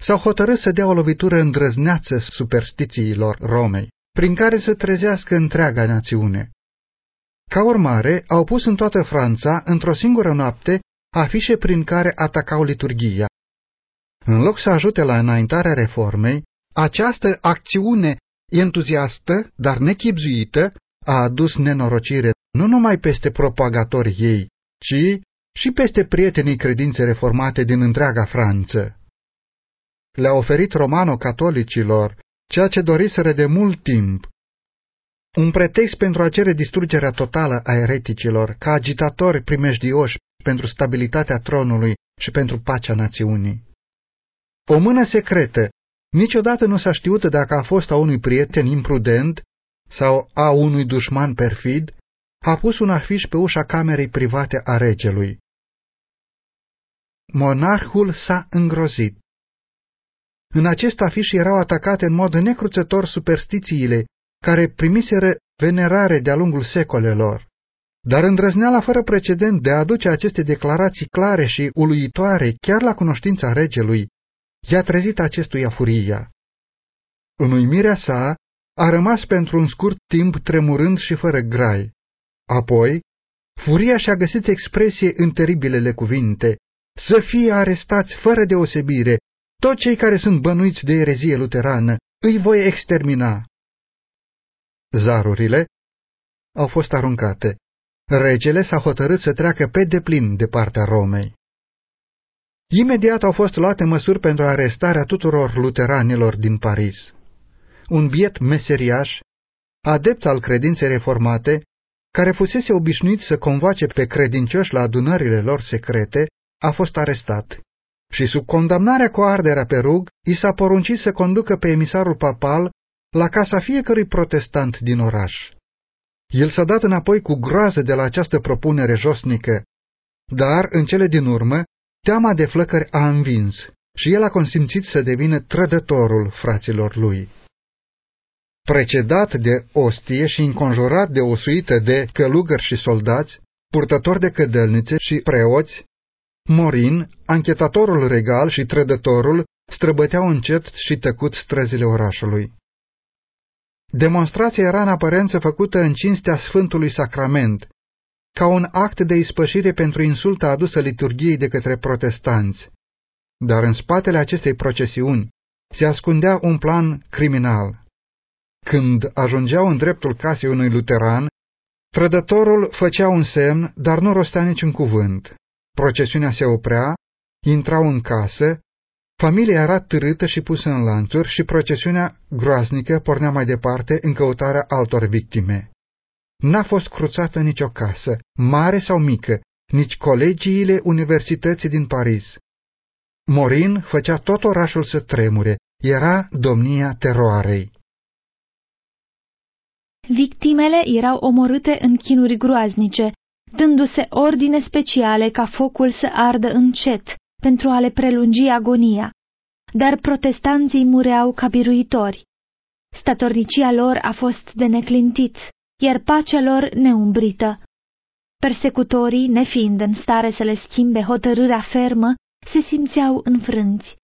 A: s-au hotărât să dea o lovitură îndrăzneață superstițiilor Romei, prin care să trezească întreaga națiune. Ca urmare, au pus în toată Franța, într-o singură noapte, afișe prin care atacau liturgia. În loc să ajute la înaintarea reformei, această acțiune entuziastă, dar nechipzuită, a adus nenorocire nu numai peste propagatorii ei, ci și peste prietenii credințe reformate din întreaga Franță. Le-a oferit romano-catolicilor ceea ce doriseră de mult timp. Un pretext pentru a cere distrugerea totală a ereticilor, ca agitatori primejdioși pentru stabilitatea tronului și pentru pacea națiunii. O mână secretă niciodată nu s-a știut dacă a fost a unui prieten imprudent sau a unui dușman perfid, a pus un afiș pe ușa camerei private a regelui. Monarhul s-a îngrozit. În acest afiș erau atacate în mod necruțător superstițiile care primiseră venerare de-a lungul secolelor. Dar îndrăzneala fără precedent de a aduce aceste declarații clare și uluitoare chiar la cunoștința regelui, i-a trezit acestuia furia. În uimirea sa, a rămas pentru un scurt timp tremurând și fără grai. Apoi, furia și-a găsit expresie în teribilele cuvinte, să fie arestați fără deosebire toți cei care sunt bănuiți de erezie luterană, îi voi extermina. Zarurile au fost aruncate. Regele s-a hotărât să treacă pe deplin de partea Romei. Imediat au fost luate măsuri pentru arestarea tuturor luteranilor din Paris. Un biet meseriaș, adept al credinței reformate, care fusese obișnuit să convoace pe credincioși la adunările lor secrete, a fost arestat și sub condamnarea cu arderea pe rug, i s-a poruncit să conducă pe emisarul papal la casa fiecărui protestant din oraș. El s-a dat înapoi cu groază de la această propunere josnică, dar, în cele din urmă, teama de flăcări a învins și el a consimțit să devină trădătorul fraților lui. Precedat de ostie și înconjurat de o suită de călugări și soldați, purtători de cădălnițe și preoți, Morin, anchetatorul regal și trădătorul străbăteau încet și tăcut străzile orașului. Demonstrația era în aparență făcută în cinstea Sfântului Sacrament, ca un act de ispășire pentru insulta adusă liturgiei de către protestanți. Dar în spatele acestei procesiuni se ascundea un plan criminal. Când ajungeau în dreptul casei unui luteran, trădătorul făcea un semn, dar nu rostea niciun cuvânt. Procesiunea se oprea, intrau în casă, familia era târâtă și pusă în lanțuri și procesiunea groaznică pornea mai departe în căutarea altor victime. N-a fost cruțată nicio casă, mare sau mică, nici colegiile universității din Paris. Morin făcea tot orașul să tremure, era domnia teroarei.
B: Victimele erau omorâte în chinuri groaznice, dându-se ordine speciale ca focul să ardă încet pentru a le prelungi agonia, dar protestanții mureau ca biruitori. Statornicia lor a fost de neclintit, iar pacea lor neumbrită. Persecutorii, nefiind în stare să le schimbe hotărârea fermă, se simțeau înfrânți.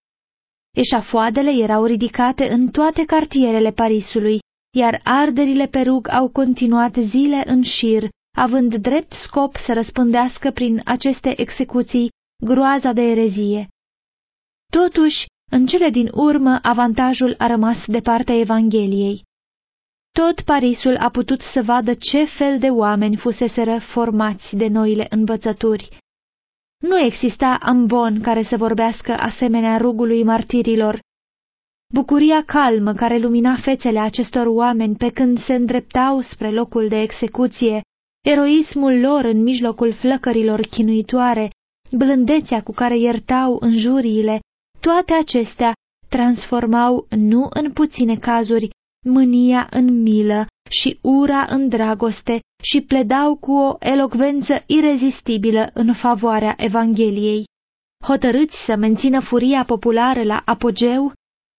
B: Eșafoadele erau ridicate în toate cartierele Parisului, iar arderile pe rug au continuat zile în șir având drept scop să răspândească prin aceste execuții groaza de erezie. Totuși, în cele din urmă, avantajul a rămas de partea Evangheliei. Tot Parisul a putut să vadă ce fel de oameni fuseseră formați de noile învățături. Nu exista ambon care să vorbească asemenea rugului martirilor. Bucuria calmă care lumina fețele acestor oameni pe când se îndreptau spre locul de execuție eroismul lor în mijlocul flăcărilor chinuitoare, blândețea cu care iertau înjuriile, toate acestea transformau nu în puține cazuri mânia în milă și ura în dragoste și pledau cu o elocvență irezistibilă în favoarea Evangheliei. Hotărâți să mențină furia populară la apogeu,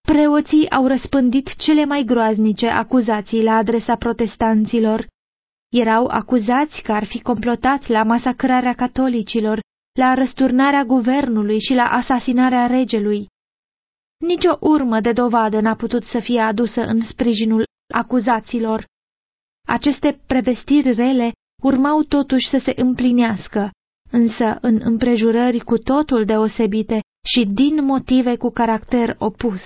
B: preoții au răspândit cele mai groaznice acuzații la adresa protestanților, erau acuzați că ar fi complotat la masacrarea catolicilor, la răsturnarea guvernului și la asasinarea regelui. Nici o urmă de dovadă n-a putut să fie adusă în sprijinul acuzaților. Aceste prevestiri rele urmau totuși să se împlinească, însă în împrejurări cu totul deosebite și din motive cu caracter opus.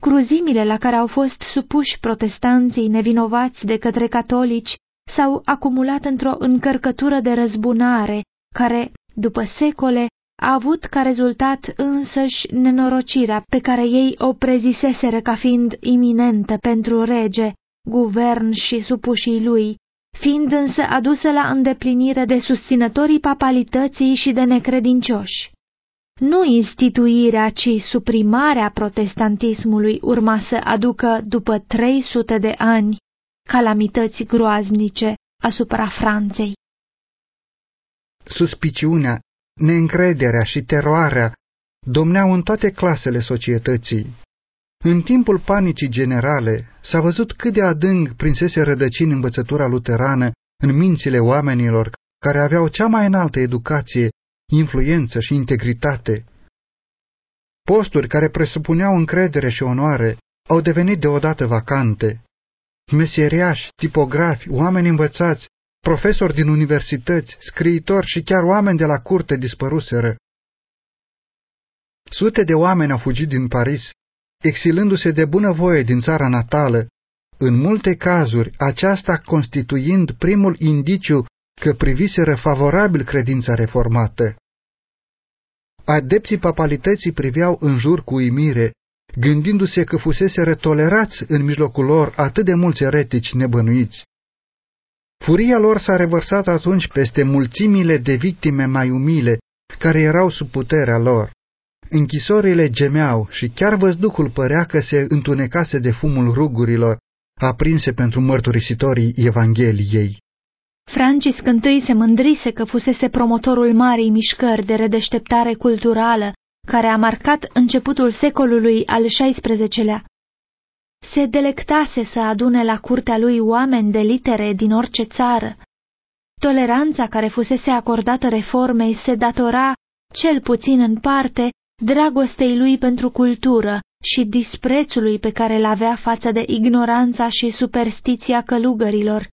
B: Cruzimile la care au fost supuși protestanții nevinovați de către catolici s-au acumulat într-o încărcătură de răzbunare care, după secole, a avut ca rezultat însăși nenorocirea pe care ei o preziseseră ca fiind iminentă pentru rege, guvern și supușii lui, fiind însă adusă la îndeplinire de susținătorii papalității și de necredincioși. Nu instituirea, ci suprimarea protestantismului urma să aducă după 300 de ani calamități groaznice asupra Franței.
A: Suspiciunea, neîncrederea și teroarea domneau în toate clasele societății. În timpul panicii generale s-a văzut cât de adânc prinsese rădăcini învățătura luterană în mințile oamenilor care aveau cea mai înaltă educație, influență și integritate. Posturi care presupuneau încredere și onoare au devenit deodată vacante. Meseriași, tipografi, oameni învățați, profesori din universități, scriitori și chiar oameni de la curte dispăruseră. Sute de oameni au fugit din Paris, exilându-se de bunăvoie din țara natală, în multe cazuri aceasta constituind primul indiciu că priviseră favorabil credința reformată. Adepții papalității priveau în jur cu uimire, gândindu-se că fusese tolerați în mijlocul lor atât de mulți eretici nebănuiți. Furia lor s-a revărsat atunci peste mulțimile de victime mai umile, care erau sub puterea lor. Închisorile gemeau și chiar văzducul părea că se întunecase de fumul rugurilor, aprinse pentru mărturisitorii Evangheliei.
B: Francis I se mândrise că fusese promotorul marii mișcări de redeșteptare culturală, care a marcat începutul secolului al XVI-lea. Se delectase să adune la curtea lui oameni de litere din orice țară. Toleranța care fusese acordată reformei se datora, cel puțin în parte, dragostei lui pentru cultură și disprețului pe care îl avea față de ignoranța și superstiția călugărilor.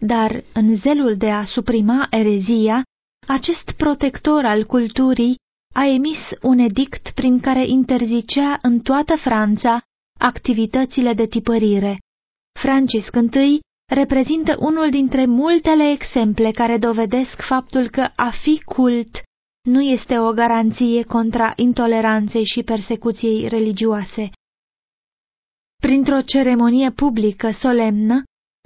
B: Dar, în zelul de a suprima erezia, acest protector al culturii a emis un edict prin care interzicea în toată Franța activitățile de tipărire. Francis I reprezintă unul dintre multele exemple care dovedesc faptul că a fi cult nu este o garanție contra intoleranței și persecuției religioase. Printr-o ceremonie publică solemnă,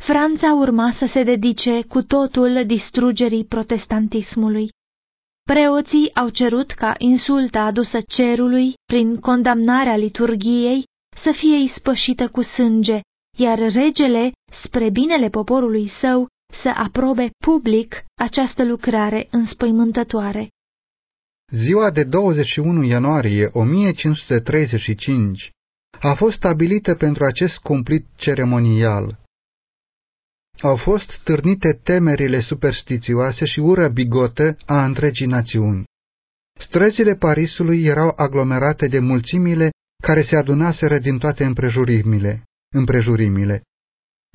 B: Franța urma să se dedice cu totul distrugerii protestantismului. Preoții au cerut ca insulta adusă cerului prin condamnarea liturgiei să fie ispășită cu sânge, iar regele, spre binele poporului său, să aprobe public această lucrare înspăimântătoare.
A: Ziua de 21 ianuarie 1535 a fost stabilită pentru acest cumplit ceremonial. Au fost târnite temerile superstițioase și ură bigotă a întregii națiuni. Străzile Parisului erau aglomerate de mulțimile care se adunaseră din toate împrejurimile. împrejurimile.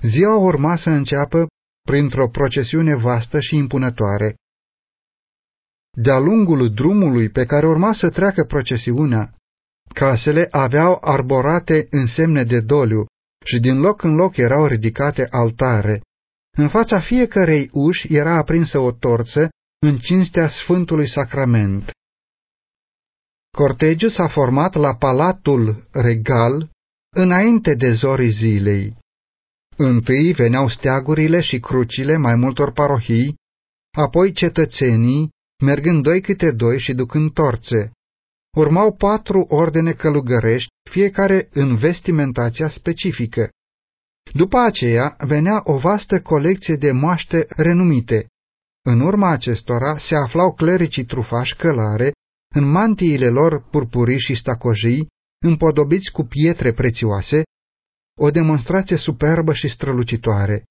A: Ziua urma să înceapă printr-o procesiune vastă și impunătoare, de-a lungul drumului pe care urma să treacă procesiunea, casele aveau arborate însemne de doliu și din loc în loc erau ridicate altare. În fața fiecărei uși era aprinsă o torță în cinstea Sfântului Sacrament. Cortegiul s-a format la Palatul Regal înainte de zorii zilei. Întâi veneau steagurile și crucile mai multor parohii, apoi cetățenii, mergând doi câte doi și ducând torțe. Urmau patru ordine călugărești, fiecare în vestimentația specifică. După aceea venea o vastă colecție de moaște renumite. În urma acestora se aflau clericii trufași călare, în mantiile lor purpurii și stacojii, împodobiți cu pietre prețioase, o demonstrație superbă și strălucitoare.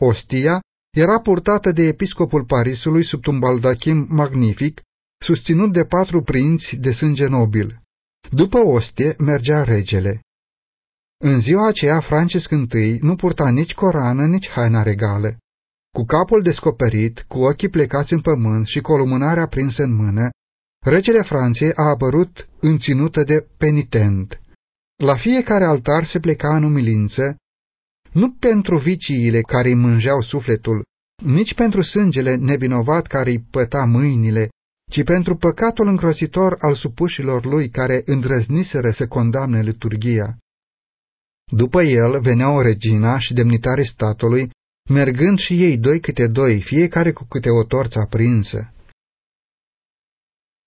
A: Ostia era purtată de episcopul Parisului sub un baldachim magnific, susținut de patru prinți de sânge nobil. După ostie mergea regele. În ziua aceea Francis I nu purta nici corană, nici haina regală. Cu capul descoperit, cu ochii plecați în pământ și cu o lumânare aprinsă în mână, regele Franței a apărut înținută de penitent. La fiecare altar se pleca în umilință, nu pentru viciile care îi mângeau sufletul, nici pentru sângele nevinovat care îi păta mâinile, ci pentru păcatul îngrozitor al supușilor lui care îndrăzniseră să condamne liturgia. După el veneau regina și demnitarii statului, mergând și ei doi câte doi, fiecare cu câte o torță aprinsă.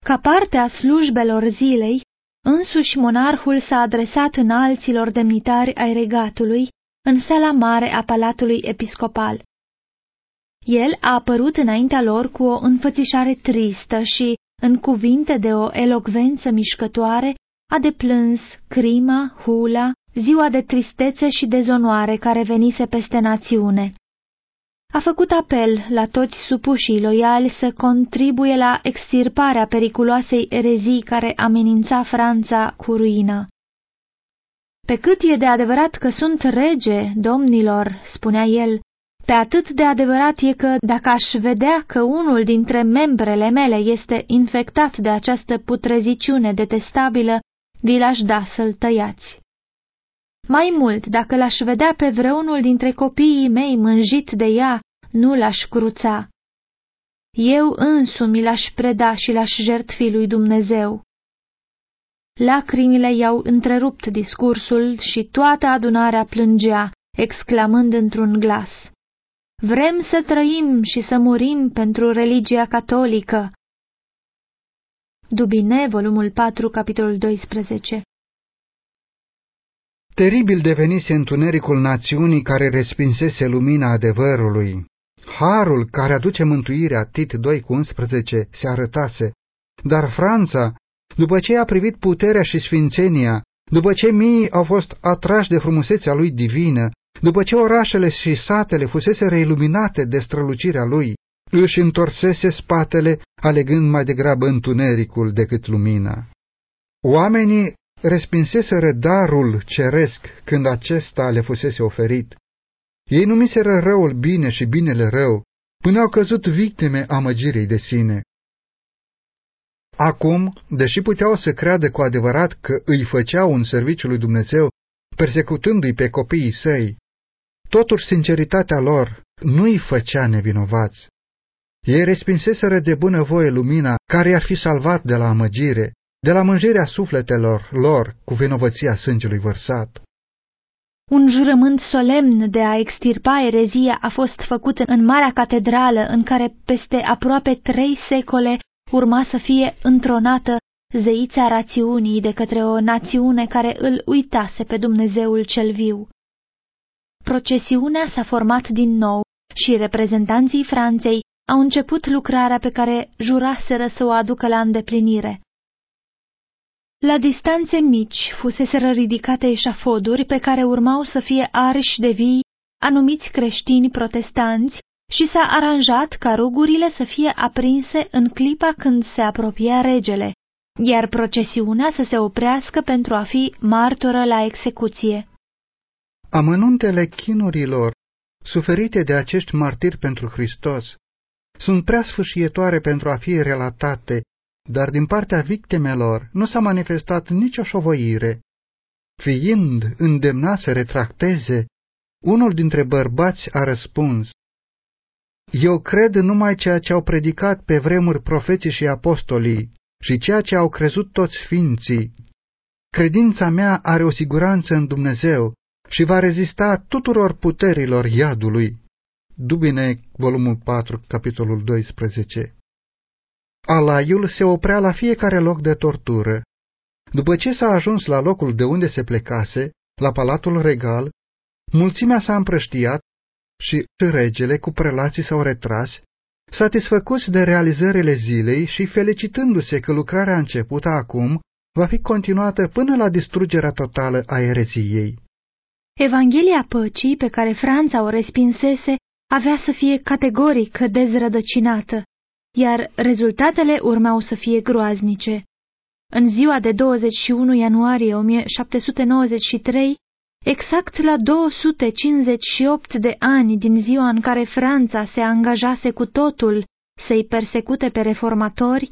B: Ca parte a slujbelor zilei, însuși monarhul s-a adresat în alților demnitari ai regatului, în sala mare a palatului episcopal. El a apărut înaintea lor cu o înfățișare tristă și, în cuvinte de o elocvență mișcătoare, a deplâns crima, hula, ziua de tristețe și dezonoare care venise peste națiune. A făcut apel la toți supușii loiali să contribuie la extirparea periculoasei erezii care amenința Franța cu ruina. Pe cât e de adevărat că sunt rege, domnilor, spunea el, pe atât de adevărat e că, dacă aș vedea că unul dintre membrele mele este infectat de această putreziciune detestabilă, vi l-aș da să-l tăiați. Mai mult, dacă l-aș vedea pe vreunul dintre copiii mei mânjit de ea, nu l-aș cruța. Eu însumi l-aș preda și l-aș jertfi lui Dumnezeu. Lacrimile i-au întrerupt discursul și toată adunarea plângea, exclamând într-un glas. Vrem să trăim și să murim pentru religia catolică. Dubine, volumul 4, capitolul 12
A: Teribil devenise întunericul națiunii care respinsese lumina adevărului. Harul care aduce mântuirea, Tit 2 cu 11, se arătase, dar Franța, după ce a privit puterea și sfințenia, după ce mii au fost atrași de frumusețea lui divină, după ce orașele și satele fusese reiluminate de strălucirea lui, își întorsese spatele, alegând mai degrabă întunericul decât lumina. Oamenii respinseseră darul ceresc când acesta le fusese oferit. Ei numiseră răul bine și binele rău, până au căzut victime amăgirii de sine. Acum, deși puteau să creadă cu adevărat că îi făceau un serviciu lui Dumnezeu, persecutându-i pe copiii săi, totuși sinceritatea lor nu îi făcea nevinovați. Ei respinseseră de bunăvoie lumina care i-ar fi salvat de la amăgire, de la mânjirea sufletelor lor cu vinovăția sângelui vărsat.
B: Un jurământ solemn de a extirpa erezia a fost făcut în Marea Catedrală, în care peste aproape trei secole urma să fie întronată zeița rațiunii de către o națiune care îl uitase pe Dumnezeul cel viu. Procesiunea s-a format din nou și reprezentanții Franței au început lucrarea pe care juraseră să o aducă la îndeplinire. La distanțe mici fuseseră ridicate eșafoduri pe care urmau să fie arși de vii anumiți creștini protestanți și s-a aranjat ca rugurile să fie aprinse în clipa când se apropia regele, iar procesiunea să se oprească pentru a fi martoră la execuție.
A: Amănuntele chinurilor suferite de acești martiri pentru Hristos sunt prea sfâșietoare pentru a fi relatate dar din partea victimelor nu s-a manifestat nicio șovăire. Fiind îndemnat să retracteze, unul dintre bărbați a răspuns, Eu cred numai ceea ce au predicat pe vremuri profeții și apostolii și ceea ce au crezut toți ființii. Credința mea are o siguranță în Dumnezeu și va rezista tuturor puterilor iadului. Dubine, volumul 4, capitolul 12 Alaiul se oprea la fiecare loc de tortură. După ce s-a ajuns la locul de unde se plecase, la palatul regal, mulțimea s-a împrăștiat și regele cu prelații s-au retras, satisfăcuți de realizările zilei și felicitându-se că lucrarea începută acum va fi continuată până la distrugerea totală a ereziei.
B: Evanghelia păcii pe care Franța o respinsese avea să fie categoric dezrădăcinată iar rezultatele urmau să fie groaznice. În ziua de 21 ianuarie 1793, exact la 258 de ani din ziua în care Franța se angajase cu totul să-i persecute pe reformatori,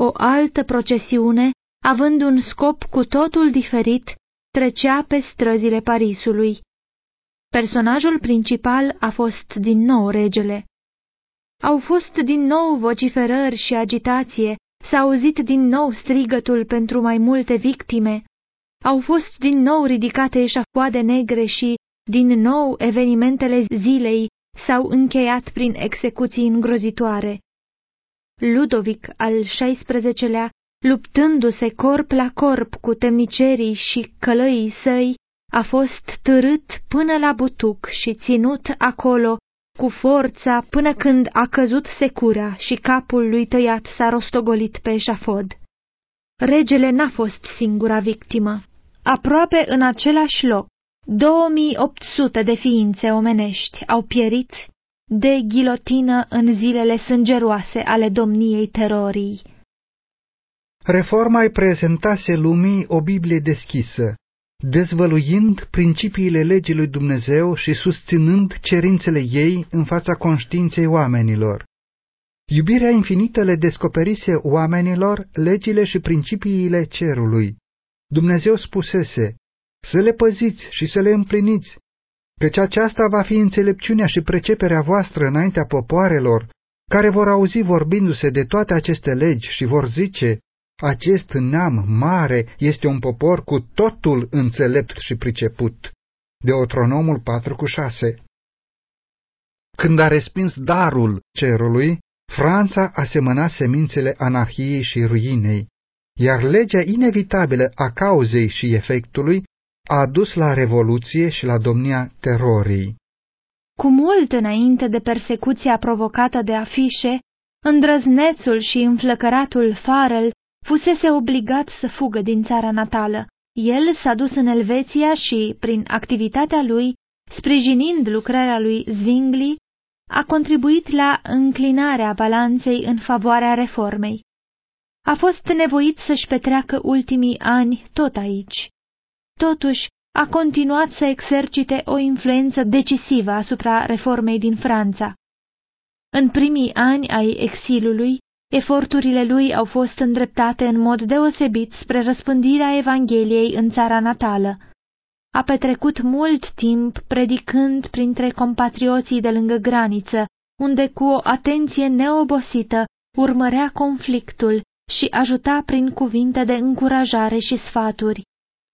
B: o altă procesiune, având un scop cu totul diferit, trecea pe străzile Parisului. Personajul principal a fost din nou regele. Au fost din nou vociferări și agitație, s-a auzit din nou strigătul pentru mai multe victime, au fost din nou ridicate eșafoade negre și, din nou, evenimentele zilei s-au încheiat prin execuții îngrozitoare. Ludovic al XVI-lea, luptându-se corp la corp cu temnicerii și călăii săi, a fost târât până la butuc și ținut acolo cu forța până când a căzut secura și capul lui tăiat s-a rostogolit pe eșafod. Regele n-a fost singura victimă. Aproape în același loc, 2800 de ființe omenești au pierit de ghilotină în zilele sângeroase ale domniei terorii.
A: Reforma îi prezentase lumii o Biblie deschisă, dezvăluind principiile legii lui Dumnezeu și susținând cerințele ei în fața conștiinței oamenilor. Iubirea infinită le descoperise oamenilor legile și principiile cerului. Dumnezeu spusese, să le păziți și să le împliniți, căci aceasta va fi înțelepciunea și preceperea voastră înaintea popoarelor, care vor auzi vorbindu-se de toate aceste legi și vor zice, acest neam mare este un popor cu totul înțelept și priceput. Deuteronomul 4 cu 6 Când a respins darul cerului, Franța a semănat semințele anarhiei și ruinei, iar legea inevitabilă a cauzei și efectului a dus la revoluție și la domnia terorii.
B: Cu mult înainte de persecuția provocată de afișe, îndrăznețul și înflăcăratul Farel fusese obligat să fugă din țara natală. El s-a dus în Elveția și, prin activitatea lui, sprijinind lucrarea lui Zwingli, a contribuit la înclinarea balanței în favoarea reformei. A fost nevoit să-și petreacă ultimii ani tot aici. Totuși, a continuat să exercite o influență decisivă asupra reformei din Franța. În primii ani ai exilului, Eforturile lui au fost îndreptate în mod deosebit spre răspândirea Evangheliei în țara natală. A petrecut mult timp predicând printre compatrioții de lângă graniță, unde cu o atenție neobosită urmărea conflictul și ajuta prin cuvinte de încurajare și sfaturi.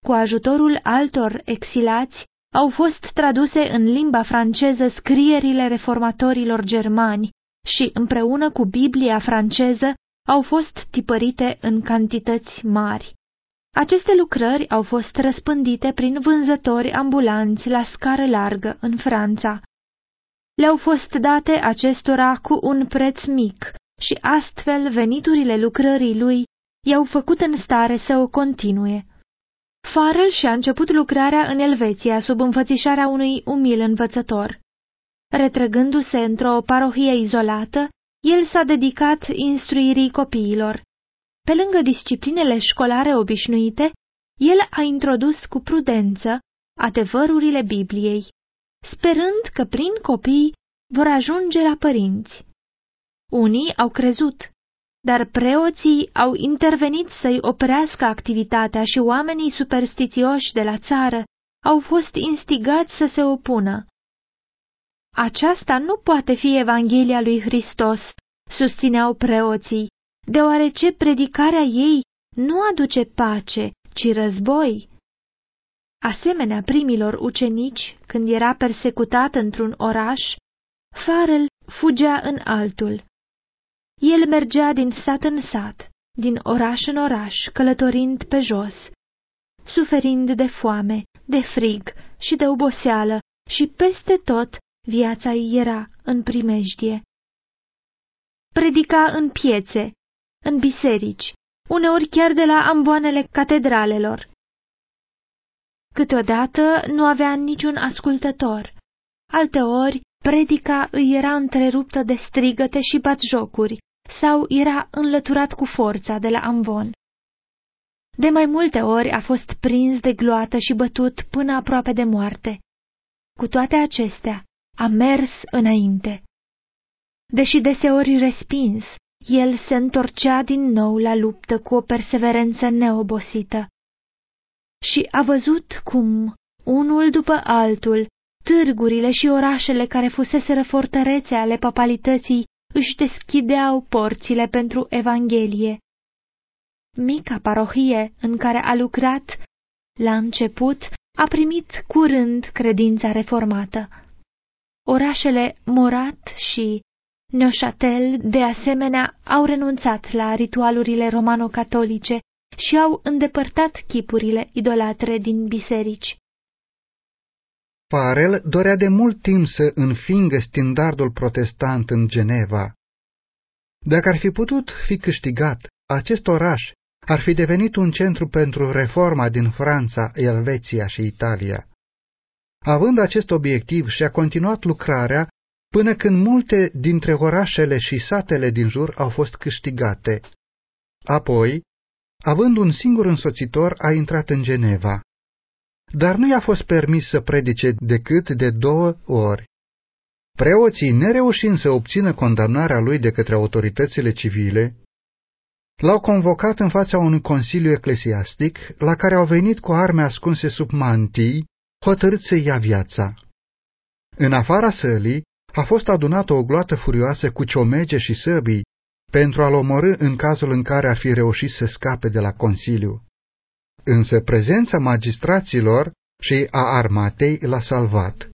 B: Cu ajutorul altor exilați, au fost traduse în limba franceză scrierile reformatorilor germani, și împreună cu Biblia franceză au fost tipărite în cantități mari. Aceste lucrări au fost răspândite prin vânzători ambulanți la scară largă în Franța. Le-au fost date acestora cu un preț mic și astfel veniturile lucrării lui i-au făcut în stare să o continue. Farel și-a început lucrarea în Elveția sub înfățișarea unui umil învățător. Retrăgându-se într-o parohie izolată, el s-a dedicat instruirii copiilor. Pe lângă disciplinele școlare obișnuite, el a introdus cu prudență adevărurile Bibliei, sperând că prin copii vor ajunge la părinți. Unii au crezut, dar preoții au intervenit să-i oprească activitatea și oamenii superstițioși de la țară au fost instigați să se opună. Aceasta nu poate fi Evanghelia lui Hristos, susțineau preoții, deoarece predicarea ei nu aduce pace, ci război. Asemenea primilor ucenici, când era persecutat într-un oraș, Farel fugea în altul. El mergea din sat în sat, din oraș în oraș, călătorind pe jos, suferind de foame, de frig și de oboseală și peste tot Viața ei era în primejdie. Predica în piețe, în biserici, uneori chiar de la amboanele catedralelor. Câteodată nu avea niciun ascultător, alteori predica îi era întreruptă de strigăte și batjocuri sau era înlăturat cu forța de la ambon. De mai multe ori a fost prins de gloată și bătut până aproape de moarte. Cu toate acestea, a mers înainte. Deși deseori respins, el se întorcea din nou la luptă cu o perseverență neobosită. Și a văzut cum, unul după altul, târgurile și orașele care fuseseră fortărețe ale papalității își deschideau porțile pentru Evanghelie. Mica parohie în care a lucrat, la început, a primit curând credința reformată. Orașele Morat și Neuchâtel, de asemenea, au renunțat la ritualurile romano-catolice și au îndepărtat chipurile idolatre din biserici.
A: Farel dorea de mult timp să înfingă standardul protestant în Geneva. Dacă ar fi putut fi câștigat, acest oraș ar fi devenit un centru pentru reforma din Franța, Elveția și Italia. Având acest obiectiv și-a continuat lucrarea până când multe dintre orașele și satele din jur au fost câștigate. Apoi, având un singur însoțitor, a intrat în Geneva. Dar nu i-a fost permis să predice decât de două ori. Preoții, nereușind să obțină condamnarea lui de către autoritățile civile, l-au convocat în fața unui consiliu eclesiastic, la care au venit cu arme ascunse sub mantii, hotărât să ia viața. În afara sălii a fost adunată o gloată furioasă cu ciomege și săbii pentru a-l omorâ în cazul în care ar fi reușit să scape de la Consiliu. Însă prezența magistraților și a armatei l-a salvat.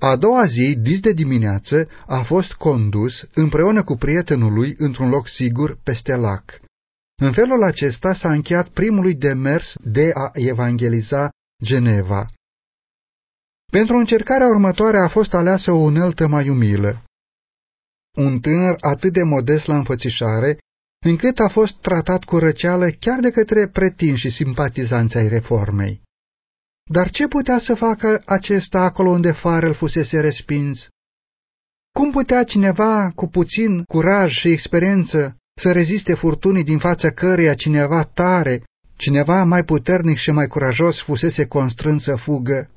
A: A doua zi, dis de dimineață, a fost condus împreună cu prietenul lui într-un loc sigur peste lac. În felul acesta s-a încheiat primului demers de a evangeliza Geneva. Pentru încercarea următoare a fost aleasă o uneltă mai umilă. Un tânăr atât de modest la înfățișare, încât a fost tratat cu răceală chiar de către pretinși și simpatizanți ai reformei. Dar ce putea să facă acesta acolo unde Farel fusese respins? Cum putea cineva cu puțin curaj și experiență să reziste furtunii din fața căreia cineva tare, cineva mai puternic și mai curajos fusese constrâns să fugă?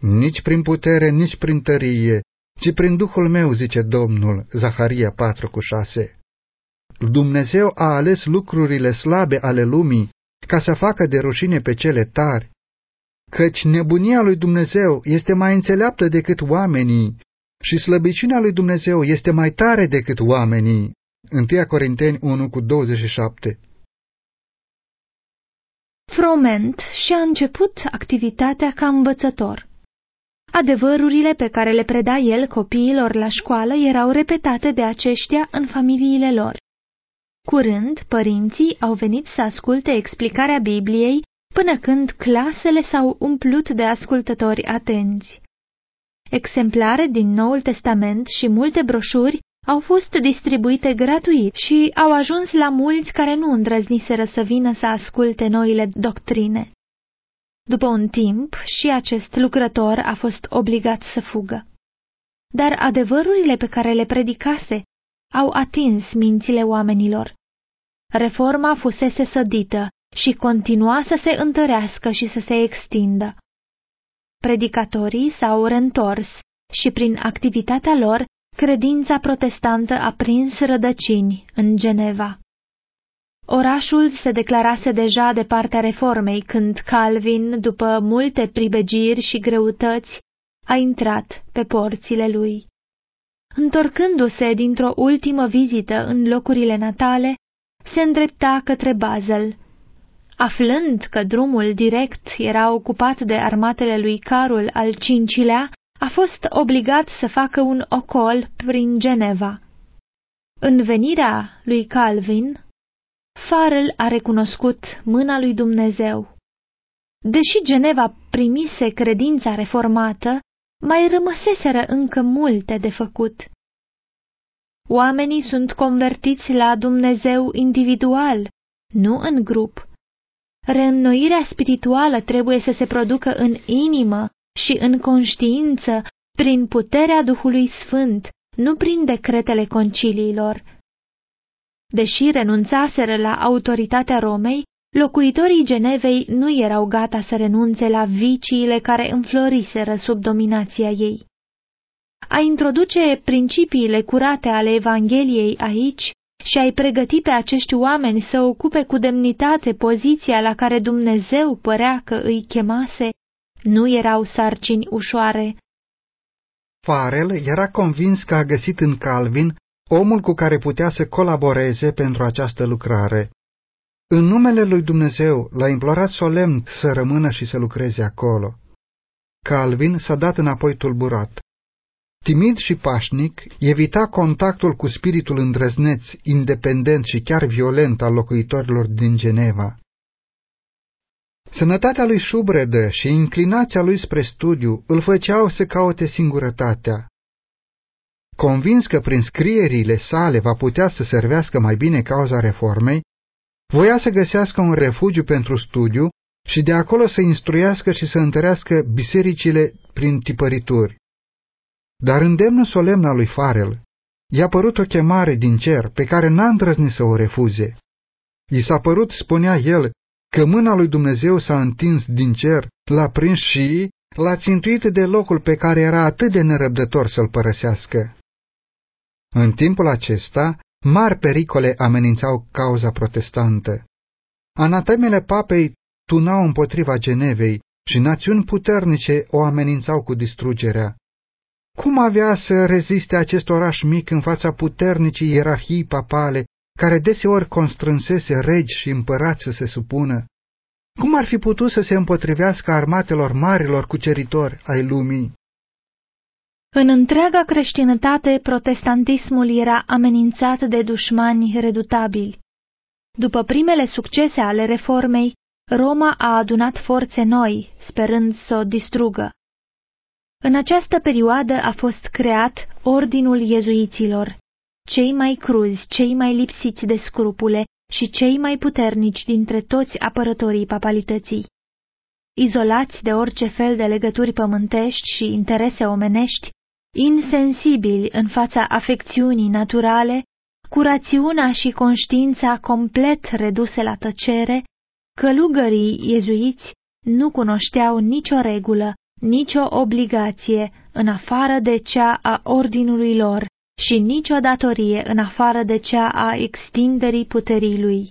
A: Nici prin putere, nici prin tărie, ci prin Duhul meu, zice Domnul, Zaharia 4 cu 6. Dumnezeu a ales lucrurile slabe ale lumii ca să facă de rușine pe cele tari, căci nebunia lui Dumnezeu este mai înțeleaptă decât oamenii și slăbiciunea lui Dumnezeu este mai tare decât oamenii. 1 Corinteni 1 cu 27
B: Froment și-a început activitatea ca învățător. Adevărurile pe care le preda el copiilor la școală erau repetate de aceștia în familiile lor. Curând, părinții au venit să asculte explicarea Bibliei până când clasele s-au umplut de ascultători atenți. Exemplare din Noul Testament și multe broșuri au fost distribuite gratuit și au ajuns la mulți care nu îndrăzniseră să vină să asculte noile doctrine. După un timp, și acest lucrător a fost obligat să fugă. Dar adevărurile pe care le predicase au atins mințile oamenilor. Reforma fusese sădită și continua să se întărească și să se extindă. Predicatorii s-au reîntors și prin activitatea lor, credința protestantă a prins rădăcini în Geneva. Orașul se declarase deja de partea reformei când Calvin, după multe pribegiri și greutăți, a intrat pe porțile lui. Întorcându-se dintr-o ultimă vizită în locurile natale, se îndrepta către Basel. Aflând că drumul direct era ocupat de armatele lui Carol al V-lea, a fost obligat să facă un ocol prin Geneva. În venirea lui Calvin, Farel a recunoscut mâna lui Dumnezeu. Deși Geneva primise credința reformată, mai rămăseseră încă multe de făcut. Oamenii sunt convertiți la Dumnezeu individual, nu în grup. Reînnoirea spirituală trebuie să se producă în inimă și în conștiință prin puterea Duhului Sfânt, nu prin decretele conciliilor. Deși renunțaseră la autoritatea Romei, locuitorii Genevei nu erau gata să renunțe la viciile care înfloriseră sub dominația ei. A introduce principiile curate ale Evangheliei aici și a-i pregăti pe acești oameni să ocupe cu demnitate poziția la care Dumnezeu părea că îi chemase, nu erau sarcini ușoare.
A: Farel era convins că a găsit în Calvin omul cu care putea să colaboreze pentru această lucrare. În numele lui Dumnezeu l-a implorat solemn să rămână și să lucreze acolo. Calvin s-a dat înapoi tulburat. Timid și pașnic, evita contactul cu spiritul îndrăzneț, independent și chiar violent al locuitorilor din Geneva. Sănătatea lui șubredă și inclinația lui spre studiu îl făceau să caute singurătatea. Convins că prin scrierile sale va putea să servească mai bine cauza reformei, voia să găsească un refugiu pentru studiu și de acolo să instruiască și să întărească bisericile prin tipărituri. Dar îndemnul solemn al lui Farel i-a părut o chemare din cer pe care n-a îndrăznit să o refuze. I s-a părut, spunea el, că mâna lui Dumnezeu s-a întins din cer, l-a prins și l-a țintuit de locul pe care era atât de nerăbdător să-l părăsească. În timpul acesta, mari pericole amenințau cauza protestantă. Anatemele papei tunau împotriva Genevei și națiuni puternice o amenințau cu distrugerea. Cum avea să reziste acest oraș mic în fața puternicii ierarhii papale, care deseori constrânsese regi și împărați să se supună? Cum ar fi putut să se împotrivească armatelor marilor cuceritori ai lumii?
B: În întreaga creștinătate, protestantismul era amenințat de dușmani redutabili. După primele succese ale reformei, Roma a adunat forțe noi, sperând să o distrugă. În această perioadă a fost creat Ordinul Iezuiților, cei mai cruzi, cei mai lipsiți de scrupule și cei mai puternici dintre toți apărătorii papalității. Izolați de orice fel de legături pământești și interese omenești, insensibili în fața afecțiunii naturale, cu rațiunea și conștiința complet reduse la tăcere, călugării iezuiți nu cunoșteau nicio regulă, nicio obligație în afară de cea a ordinului lor și nicio datorie în afară de cea a extinderii puterii lui.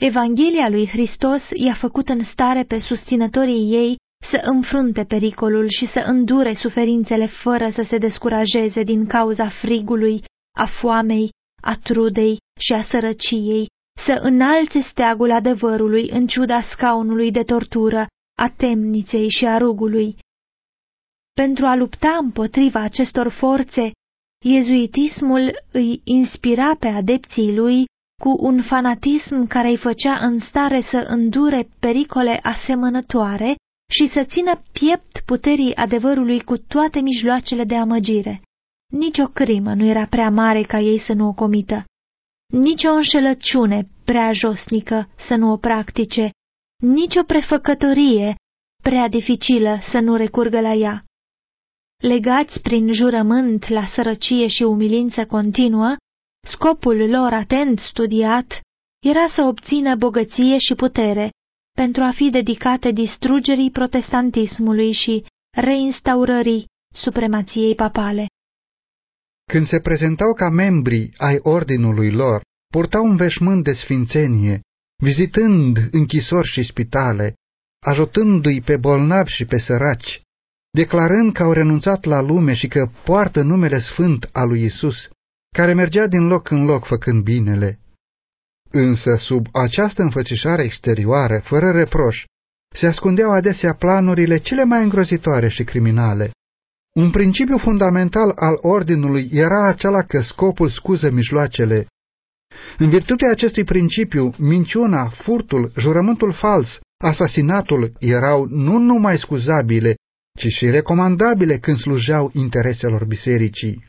B: Evanghelia lui Hristos i-a făcut în stare pe susținătorii ei să înfrunte pericolul și să îndure suferințele fără să se descurajeze din cauza frigului, a foamei, a trudei și a sărăciei, să înalțe steagul adevărului în ciuda scaunului de tortură, a temniței și a rugului. Pentru a lupta împotriva acestor forțe, iezuitismul îi inspira pe adepții lui cu un fanatism care îi făcea în stare să îndure pericole asemănătoare și să țină piept puterii adevărului cu toate mijloacele de amăgire. Nici o crimă nu era prea mare ca ei să nu o comită, nici o înșelăciune prea josnică să nu o practice, nici o prefăcătorie prea dificilă să nu recurgă la ea. Legați prin jurământ la sărăcie și umilință continuă, scopul lor atent studiat era să obțină bogăție și putere, pentru a fi dedicate distrugerii protestantismului și reinstaurării supremației papale.
A: Când se prezentau ca membri ai ordinului lor, purtau un veșmânt de sfințenie, vizitând închisori și spitale, ajutându-i pe bolnavi și pe săraci, declarând că au renunțat la lume și că poartă numele sfânt al lui Isus, care mergea din loc în loc făcând binele. Însă, sub această înfățișare exterioară, fără reproș, se ascundeau adesea planurile cele mai îngrozitoare și criminale. Un principiu fundamental al ordinului era acela că scopul scuză mijloacele. În virtutea acestui principiu, minciuna, furtul, jurământul fals, asasinatul erau nu numai scuzabile, ci și recomandabile când slujeau intereselor bisericii.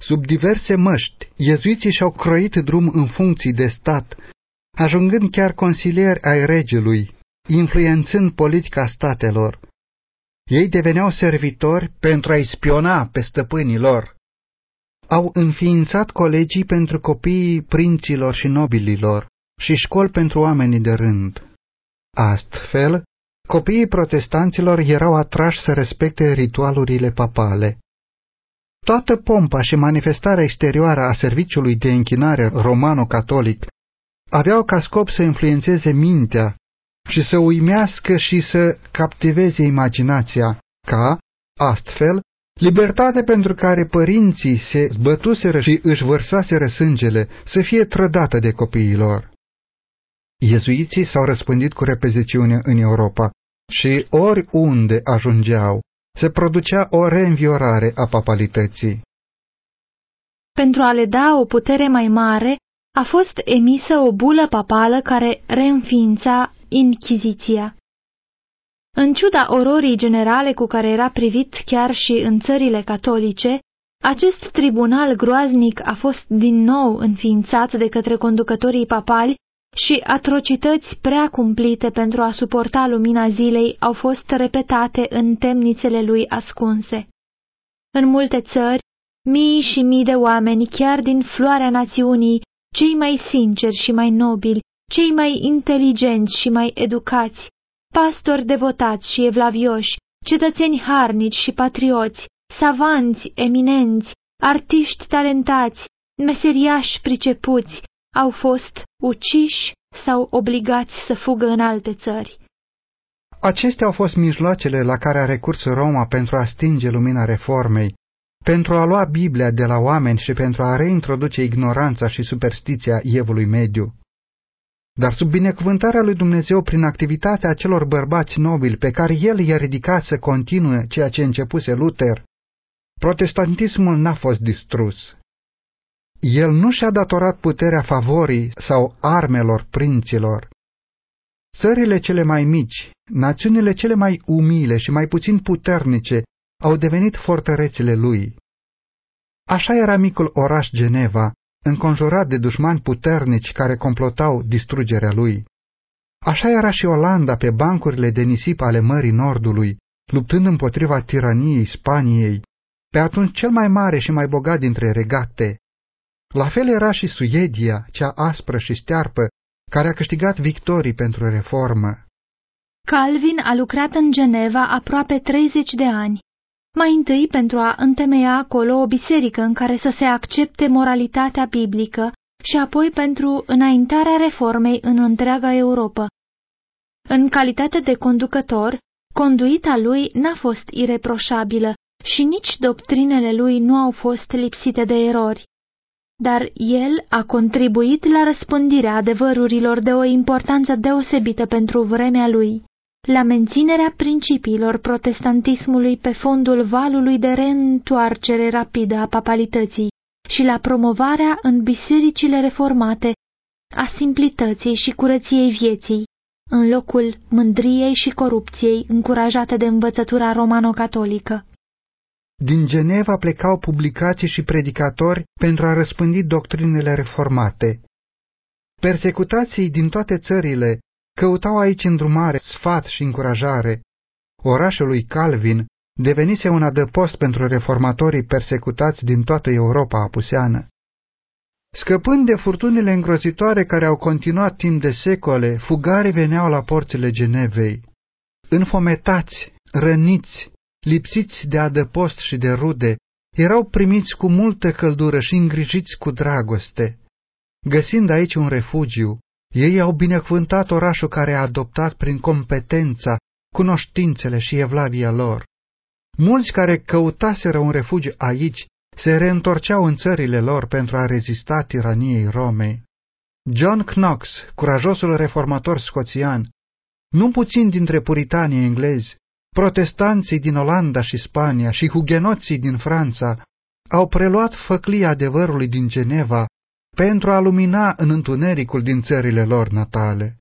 A: Sub diverse măști, iezuiții și-au croit drum în funcții de stat, ajungând chiar consilieri ai regelui, influențând politica statelor. Ei deveneau servitori pentru a-i spiona pe stăpânii lor. Au înființat colegii pentru copiii prinților și nobililor și școli pentru oamenii de rând. Astfel, copiii protestanților erau atrași să respecte ritualurile papale. Toată pompa și manifestarea exterioară a serviciului de închinare romano-catolic aveau ca scop să influențeze mintea și să uimească și să captiveze imaginația, ca, astfel, Libertate pentru care părinții se zbătuseră și își vărsaseră sângele să fie trădată de copiilor. Iezuiții s-au răspândit cu repeziciune în Europa și oriunde ajungeau, se producea o reînviorare a papalității.
B: Pentru a le da o putere mai mare, a fost emisă o bulă papală care reînființa Inchiziția. În ciuda ororii generale cu care era privit chiar și în țările catolice, acest tribunal groaznic a fost din nou înființat de către conducătorii papali și atrocități prea cumplite pentru a suporta lumina zilei au fost repetate în temnițele lui ascunse. În multe țări, mii și mii de oameni, chiar din floarea națiunii, cei mai sinceri și mai nobili, cei mai inteligenți și mai educați, pastori devotați și evlavioși, cetățeni harnici și patrioți, savanți eminenți, artiști talentați, meseriași pricepuți, au fost uciși sau obligați să fugă în alte țări.
A: Acestea au fost mijloacele la care a recurs Roma pentru a stinge lumina reformei, pentru a lua Biblia de la oameni și pentru a reintroduce ignoranța și superstiția evului mediu. Dar sub binecuvântarea lui Dumnezeu prin activitatea acelor bărbați nobili pe care el i-a ridicat să continue ceea ce începuse Luther, protestantismul n-a fost distrus. El nu și-a datorat puterea favorii sau armelor prinților. Țările cele mai mici, națiunile cele mai umile și mai puțin puternice au devenit fortărețile lui. Așa era micul oraș Geneva, înconjurat de dușmani puternici care complotau distrugerea lui. Așa era și Olanda pe bancurile de nisip ale Mării Nordului, luptând împotriva tiraniei Spaniei, pe atunci cel mai mare și mai bogat dintre regate. La fel era și Suedia, cea aspră și stearpă, care a câștigat victorii pentru reformă.
B: Calvin a lucrat în Geneva aproape 30 de ani mai întâi pentru a întemeia acolo o biserică în care să se accepte moralitatea biblică și apoi pentru înaintarea reformei în întreaga Europa. În calitate de conducător, conduita lui n-a fost ireproșabilă și nici doctrinele lui nu au fost lipsite de erori. Dar el a contribuit la răspândirea adevărurilor de o importanță deosebită pentru vremea lui la menținerea principiilor protestantismului pe fondul valului de reîntoarcere rapidă a papalității și la promovarea în bisericile reformate a simplității și curăției vieții, în locul mândriei și corupției încurajate de învățătura romano-catolică.
A: Din Geneva plecau publicații și predicatori pentru a răspândi doctrinele reformate. Persecutații din toate țările Căutau aici îndrumare, sfat și încurajare. Orașul lui Calvin devenise un adăpost pentru reformatorii persecutați din toată Europa apuseană. Scăpând de furtunile îngrozitoare care au continuat timp de secole, fugarii veneau la porțile Genevei. Înfometați, răniți, lipsiți de adăpost și de rude, erau primiți cu multă căldură și îngrijiți cu dragoste. Găsind aici un refugiu, ei au binecuvântat orașul care a adoptat prin competența, cunoștințele și evlavia lor. Mulți care căutaseră un refugiu aici se reîntorceau în țările lor pentru a rezista tiraniei Romei. John Knox, curajosul reformator scoțian, nu puțin dintre puritanii englezi, protestanții din Olanda și Spania și hugenoții din Franța au preluat făclia adevărului din Geneva pentru a lumina în întunericul din țările lor natale.